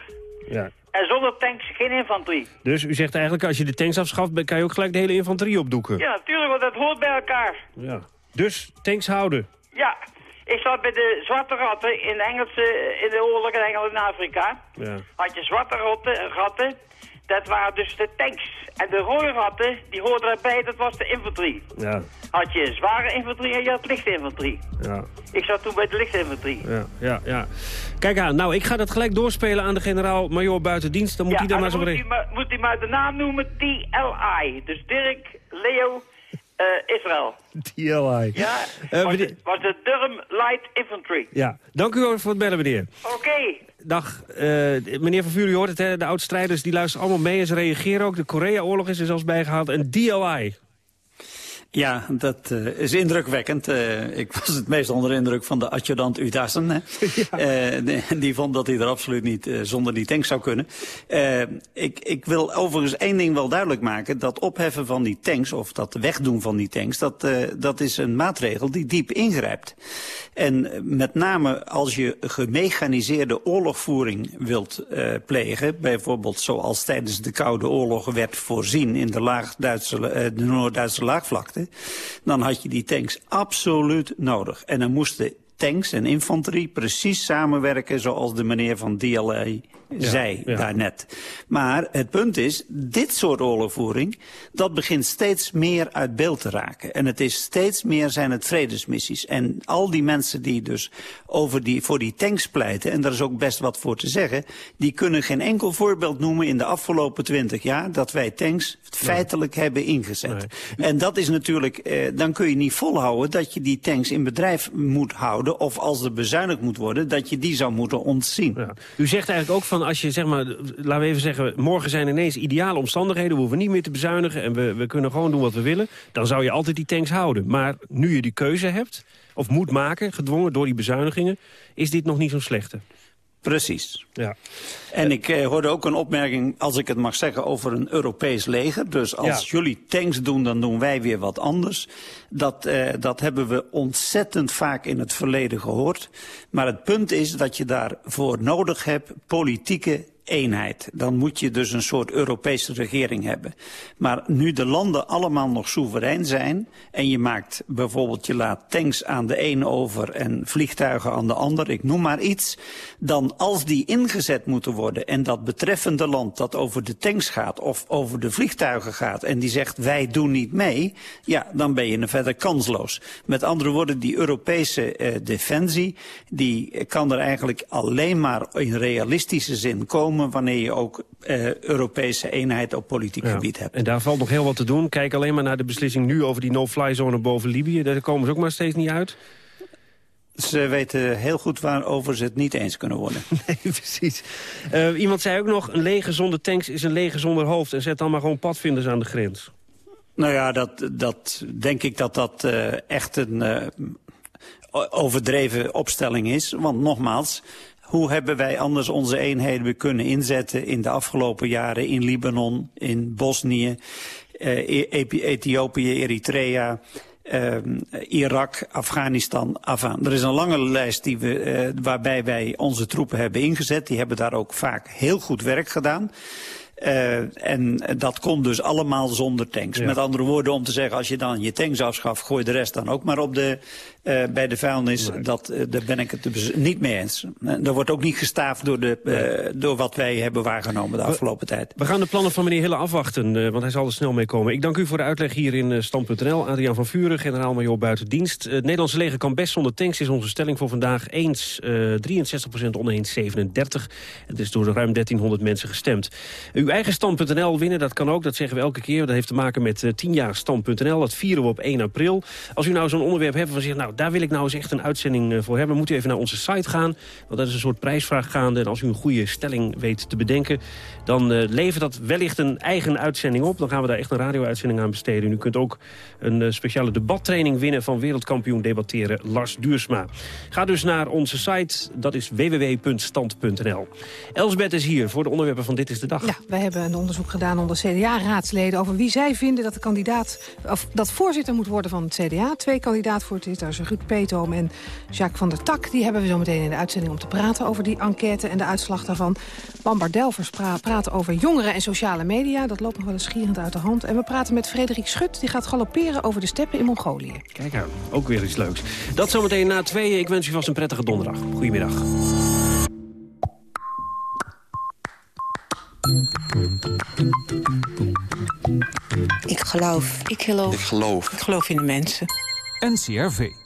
ja. En zonder tanks geen infanterie. Dus u zegt eigenlijk, als je de tanks afschaft... kan je ook gelijk de hele infanterie opdoeken. Ja, natuurlijk, want dat hoort bij elkaar. Ja. Dus tanks houden. Ja, ik zat bij de zwarte ratten in Engelse, in de oorlog in Engeland en Afrika. Ja. Had je zwarte ratten, ratten Dat waren dus de tanks. En de rode ratten, die hoorden erbij, dat was de infanterie. Ja, Had je zware infanterie en je had lichte infanterie. ja, Ik zat toen bij de lichte infanterie. ja, ja, ja. Kijk aan, nou, ik ga dat gelijk doorspelen aan de generaal-majoor buiten dienst. Dan moet hij daar en maar zo moet hij maar, moet hij maar de naam noemen DLI. Dus Dirk Leo eh, Israël. DLI. Ja, Eh, was, meneer- de, was de Durham Light Infantry. Ja, dank u wel voor het bellen, meneer. Oké. Dag, eh, meneer Van Vuur, u hoort het, hè? de oud-strijders die luisteren allemaal mee en ze reageren ook. De Korea-oorlog is er zelfs bijgehaald en DLI. Ja, dat eh, is indrukwekkend. Eh, ik was het meest onder de indruk van de adjudant Utassen. hè. Eh, die- die vond dat hij er absoluut niet zonder die tanks zou kunnen. Ik, ik wil overigens één ding wel duidelijk maken. Dat opheffen van die tanks, of dat wegdoen van die tanks... dat, dat is een maatregel die diep ingrijpt. En met name als je gemechaniseerde oorlogvoering wilt plegen... bijvoorbeeld zoals tijdens de Koude Oorlog werd voorzien... in de, de Noord-Duitse laagvlakte... dan had je die tanks absoluut nodig. En dan moesten tanks en infanterie precies samenwerken... zoals de meneer van DLA zei ja. daarnet. Maar het punt is, dit soort oorlogvoering... dat begint steeds meer uit beeld te raken. En het is steeds meer zijn het vredesmissies. En al die mensen die dus over die, voor die tanks pleiten... en daar is ook best wat voor te zeggen... die kunnen geen enkel voorbeeld noemen in de afgelopen twintig jaar... dat wij tanks feitelijk hebben ingezet. En dat is natuurlijk, eh, dan kun je niet volhouden... dat je die tanks in bedrijf moet houden... of als er bezuinigd moet worden, dat je die zou moeten ontzien. U zegt eigenlijk ook van als je, zeg maar, laten we even zeggen... morgen zijn ineens ideale omstandigheden, we hoeven niet meer te bezuinigen... en we, we kunnen gewoon doen wat we willen, dan zou je altijd die tanks houden. Maar nu je die keuze hebt, of moet maken, gedwongen door die bezuinigingen... is dit nog niet zo'n slechte. Precies. Ja. En ik eh, hoorde ook een opmerking, als ik het mag zeggen, over een Europees leger. Dus als Ja. jullie tanks doen, dan doen wij weer wat anders. Dat, eh, dat hebben we ontzettend vaak in het verleden gehoord. Maar het punt is dat je daarvoor nodig hebt politieke eenheid. Dan moet je dus een soort Europese regering hebben. Maar nu de landen allemaal nog soeverein zijn... en je maakt bijvoorbeeld, je laat tanks aan de een over... en vliegtuigen aan de ander, ik noem maar iets... dan als die ingezet moeten worden... en dat betreffende land dat over de tanks gaat of over de vliegtuigen gaat... en die zegt wij doen niet mee... ja, dan ben je verder kansloos. Met andere woorden, die Europese eh, defensie... die kan er eigenlijk alleen maar in realistische zin komen wanneer je ook eh, Europese eenheid op politiek Ja. gebied hebt. En daar valt nog heel wat te doen. Kijk alleen maar naar de beslissing nu over die no-fly zone boven Libië. Daar komen ze ook maar steeds niet uit. Ze weten heel goed waarover ze het niet eens kunnen worden. Nee, precies. Eh, iemand zei ook nog, een leger zonder tanks is een leger zonder hoofd. En zet dan maar gewoon padvinders aan de grens. Nou ja, dat, dat denk ik dat dat eh, echt een overdreven opstelling is. Want nogmaals, hoe hebben wij anders onze eenheden kunnen inzetten in de afgelopen jaren in Libanon, in Bosnië, eh, E- Ethiopië, Eritrea, ehm, Irak, Afghanistan, Afaan. Er is een lange lijst die we, eh, waarbij wij onze troepen hebben ingezet. Die hebben daar ook vaak heel goed werk gedaan. Eh, en dat kon dus allemaal zonder tanks. Met andere woorden, om te zeggen, als je dan je tanks afschaft... gooi de rest dan ook maar op de, eh, bij de vuilnis. Dat, eh, daar ben ik het dus niet mee eens. Eh, er wordt ook niet gestaafd door, de, eh, door wat wij hebben waargenomen de afgelopen tijd. We gaan de plannen van meneer Hille afwachten, eh, want hij zal er snel mee komen. Ik dank u voor de uitleg hier in eh, Stand.nl. Adriaan van Vuren, generaal-majoor buiten dienst. Eh, het Nederlandse leger kan best zonder tanks, is onze stelling voor vandaag. Eens eh 63% oneens 37. Het is door ruim 1300 mensen gestemd. Uw eigen Stand.nl winnen, dat kan ook, dat zeggen we elke keer. Dat heeft te maken met eh 10 jaar Stand.nl. Dat vieren we op 1 april. Als u nou zo'n onderwerp hebt van zegt, nou, daar wil ik nou eens echt een uitzending eh, voor hebben... moet u even naar onze site gaan, want dat is een soort prijsvraag gaande. En als u een goede stelling weet te bedenken... dan eh, levert dat wellicht een eigen uitzending op. Dan gaan we daar echt een radio-uitzending aan besteden. En u kunt ook een eh, speciale debattraining winnen... van wereldkampioen debatteren Lars Duursma. Ga dus naar onze site, dat is www.stand.nl. Elsbeth is hier voor de onderwerpen van Dit is de Dag. Ja, wij hebben een onderzoek gedaan onder CDA-raadsleden... over wie zij vinden dat de kandidaat, of dat voorzitter moet worden van het CDA. Twee kandidaatvoorzitters, Ruud Peetoom en Jacques van der Tak. Die hebben we zo meteen in de uitzending om te praten over die enquête en de uitslag daarvan. Bambar Delvers pra praat over jongeren en sociale media. Dat loopt nog wel eens schierend uit de hand. En we praten met Frederik Schut, die gaat galopperen over de steppen in Mongolië. Kijk aan, ook weer iets leuks. Dat zometeen na tweeën. Ik wens u vast een prettige donderdag. Goedemiddag. Ik geloof. Ik geloof. Ik geloof. Ik geloof in de mensen. NCRV.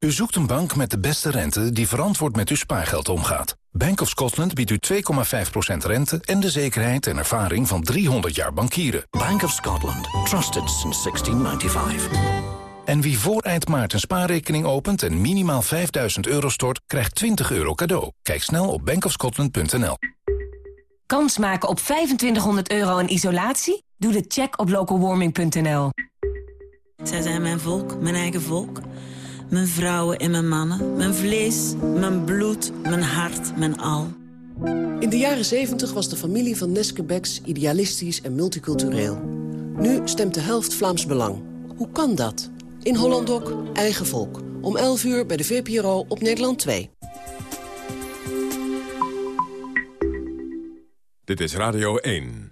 U zoekt een bank met de beste rente die verantwoord met uw spaargeld omgaat. Bank of Scotland biedt u 2,5% rente en de zekerheid en ervaring van 300 jaar bankieren. Bank of Scotland. Trusted since 1695. En wie voor eind maart een spaarrekening opent en minimaal 5000 euro stort, krijgt 20 euro cadeau. Kijk snel op bankofscotland.nl. Kans maken op 2500 euro aan isolatie? Doe de check op localwarming.nl. Zij zijn mijn volk, mijn eigen volk. Mijn vrouwen en mijn mannen. Mijn vlees, mijn bloed, mijn hart, mijn al. In de jaren 70 was de familie van Neske Becks idealistisch en multicultureel. Nu stemt de helft Vlaams Belang. Hoe kan dat? In Hollandok, eigen volk. Om 11 uur bij de VPRO op Nederland 2. Dit is Radio 1.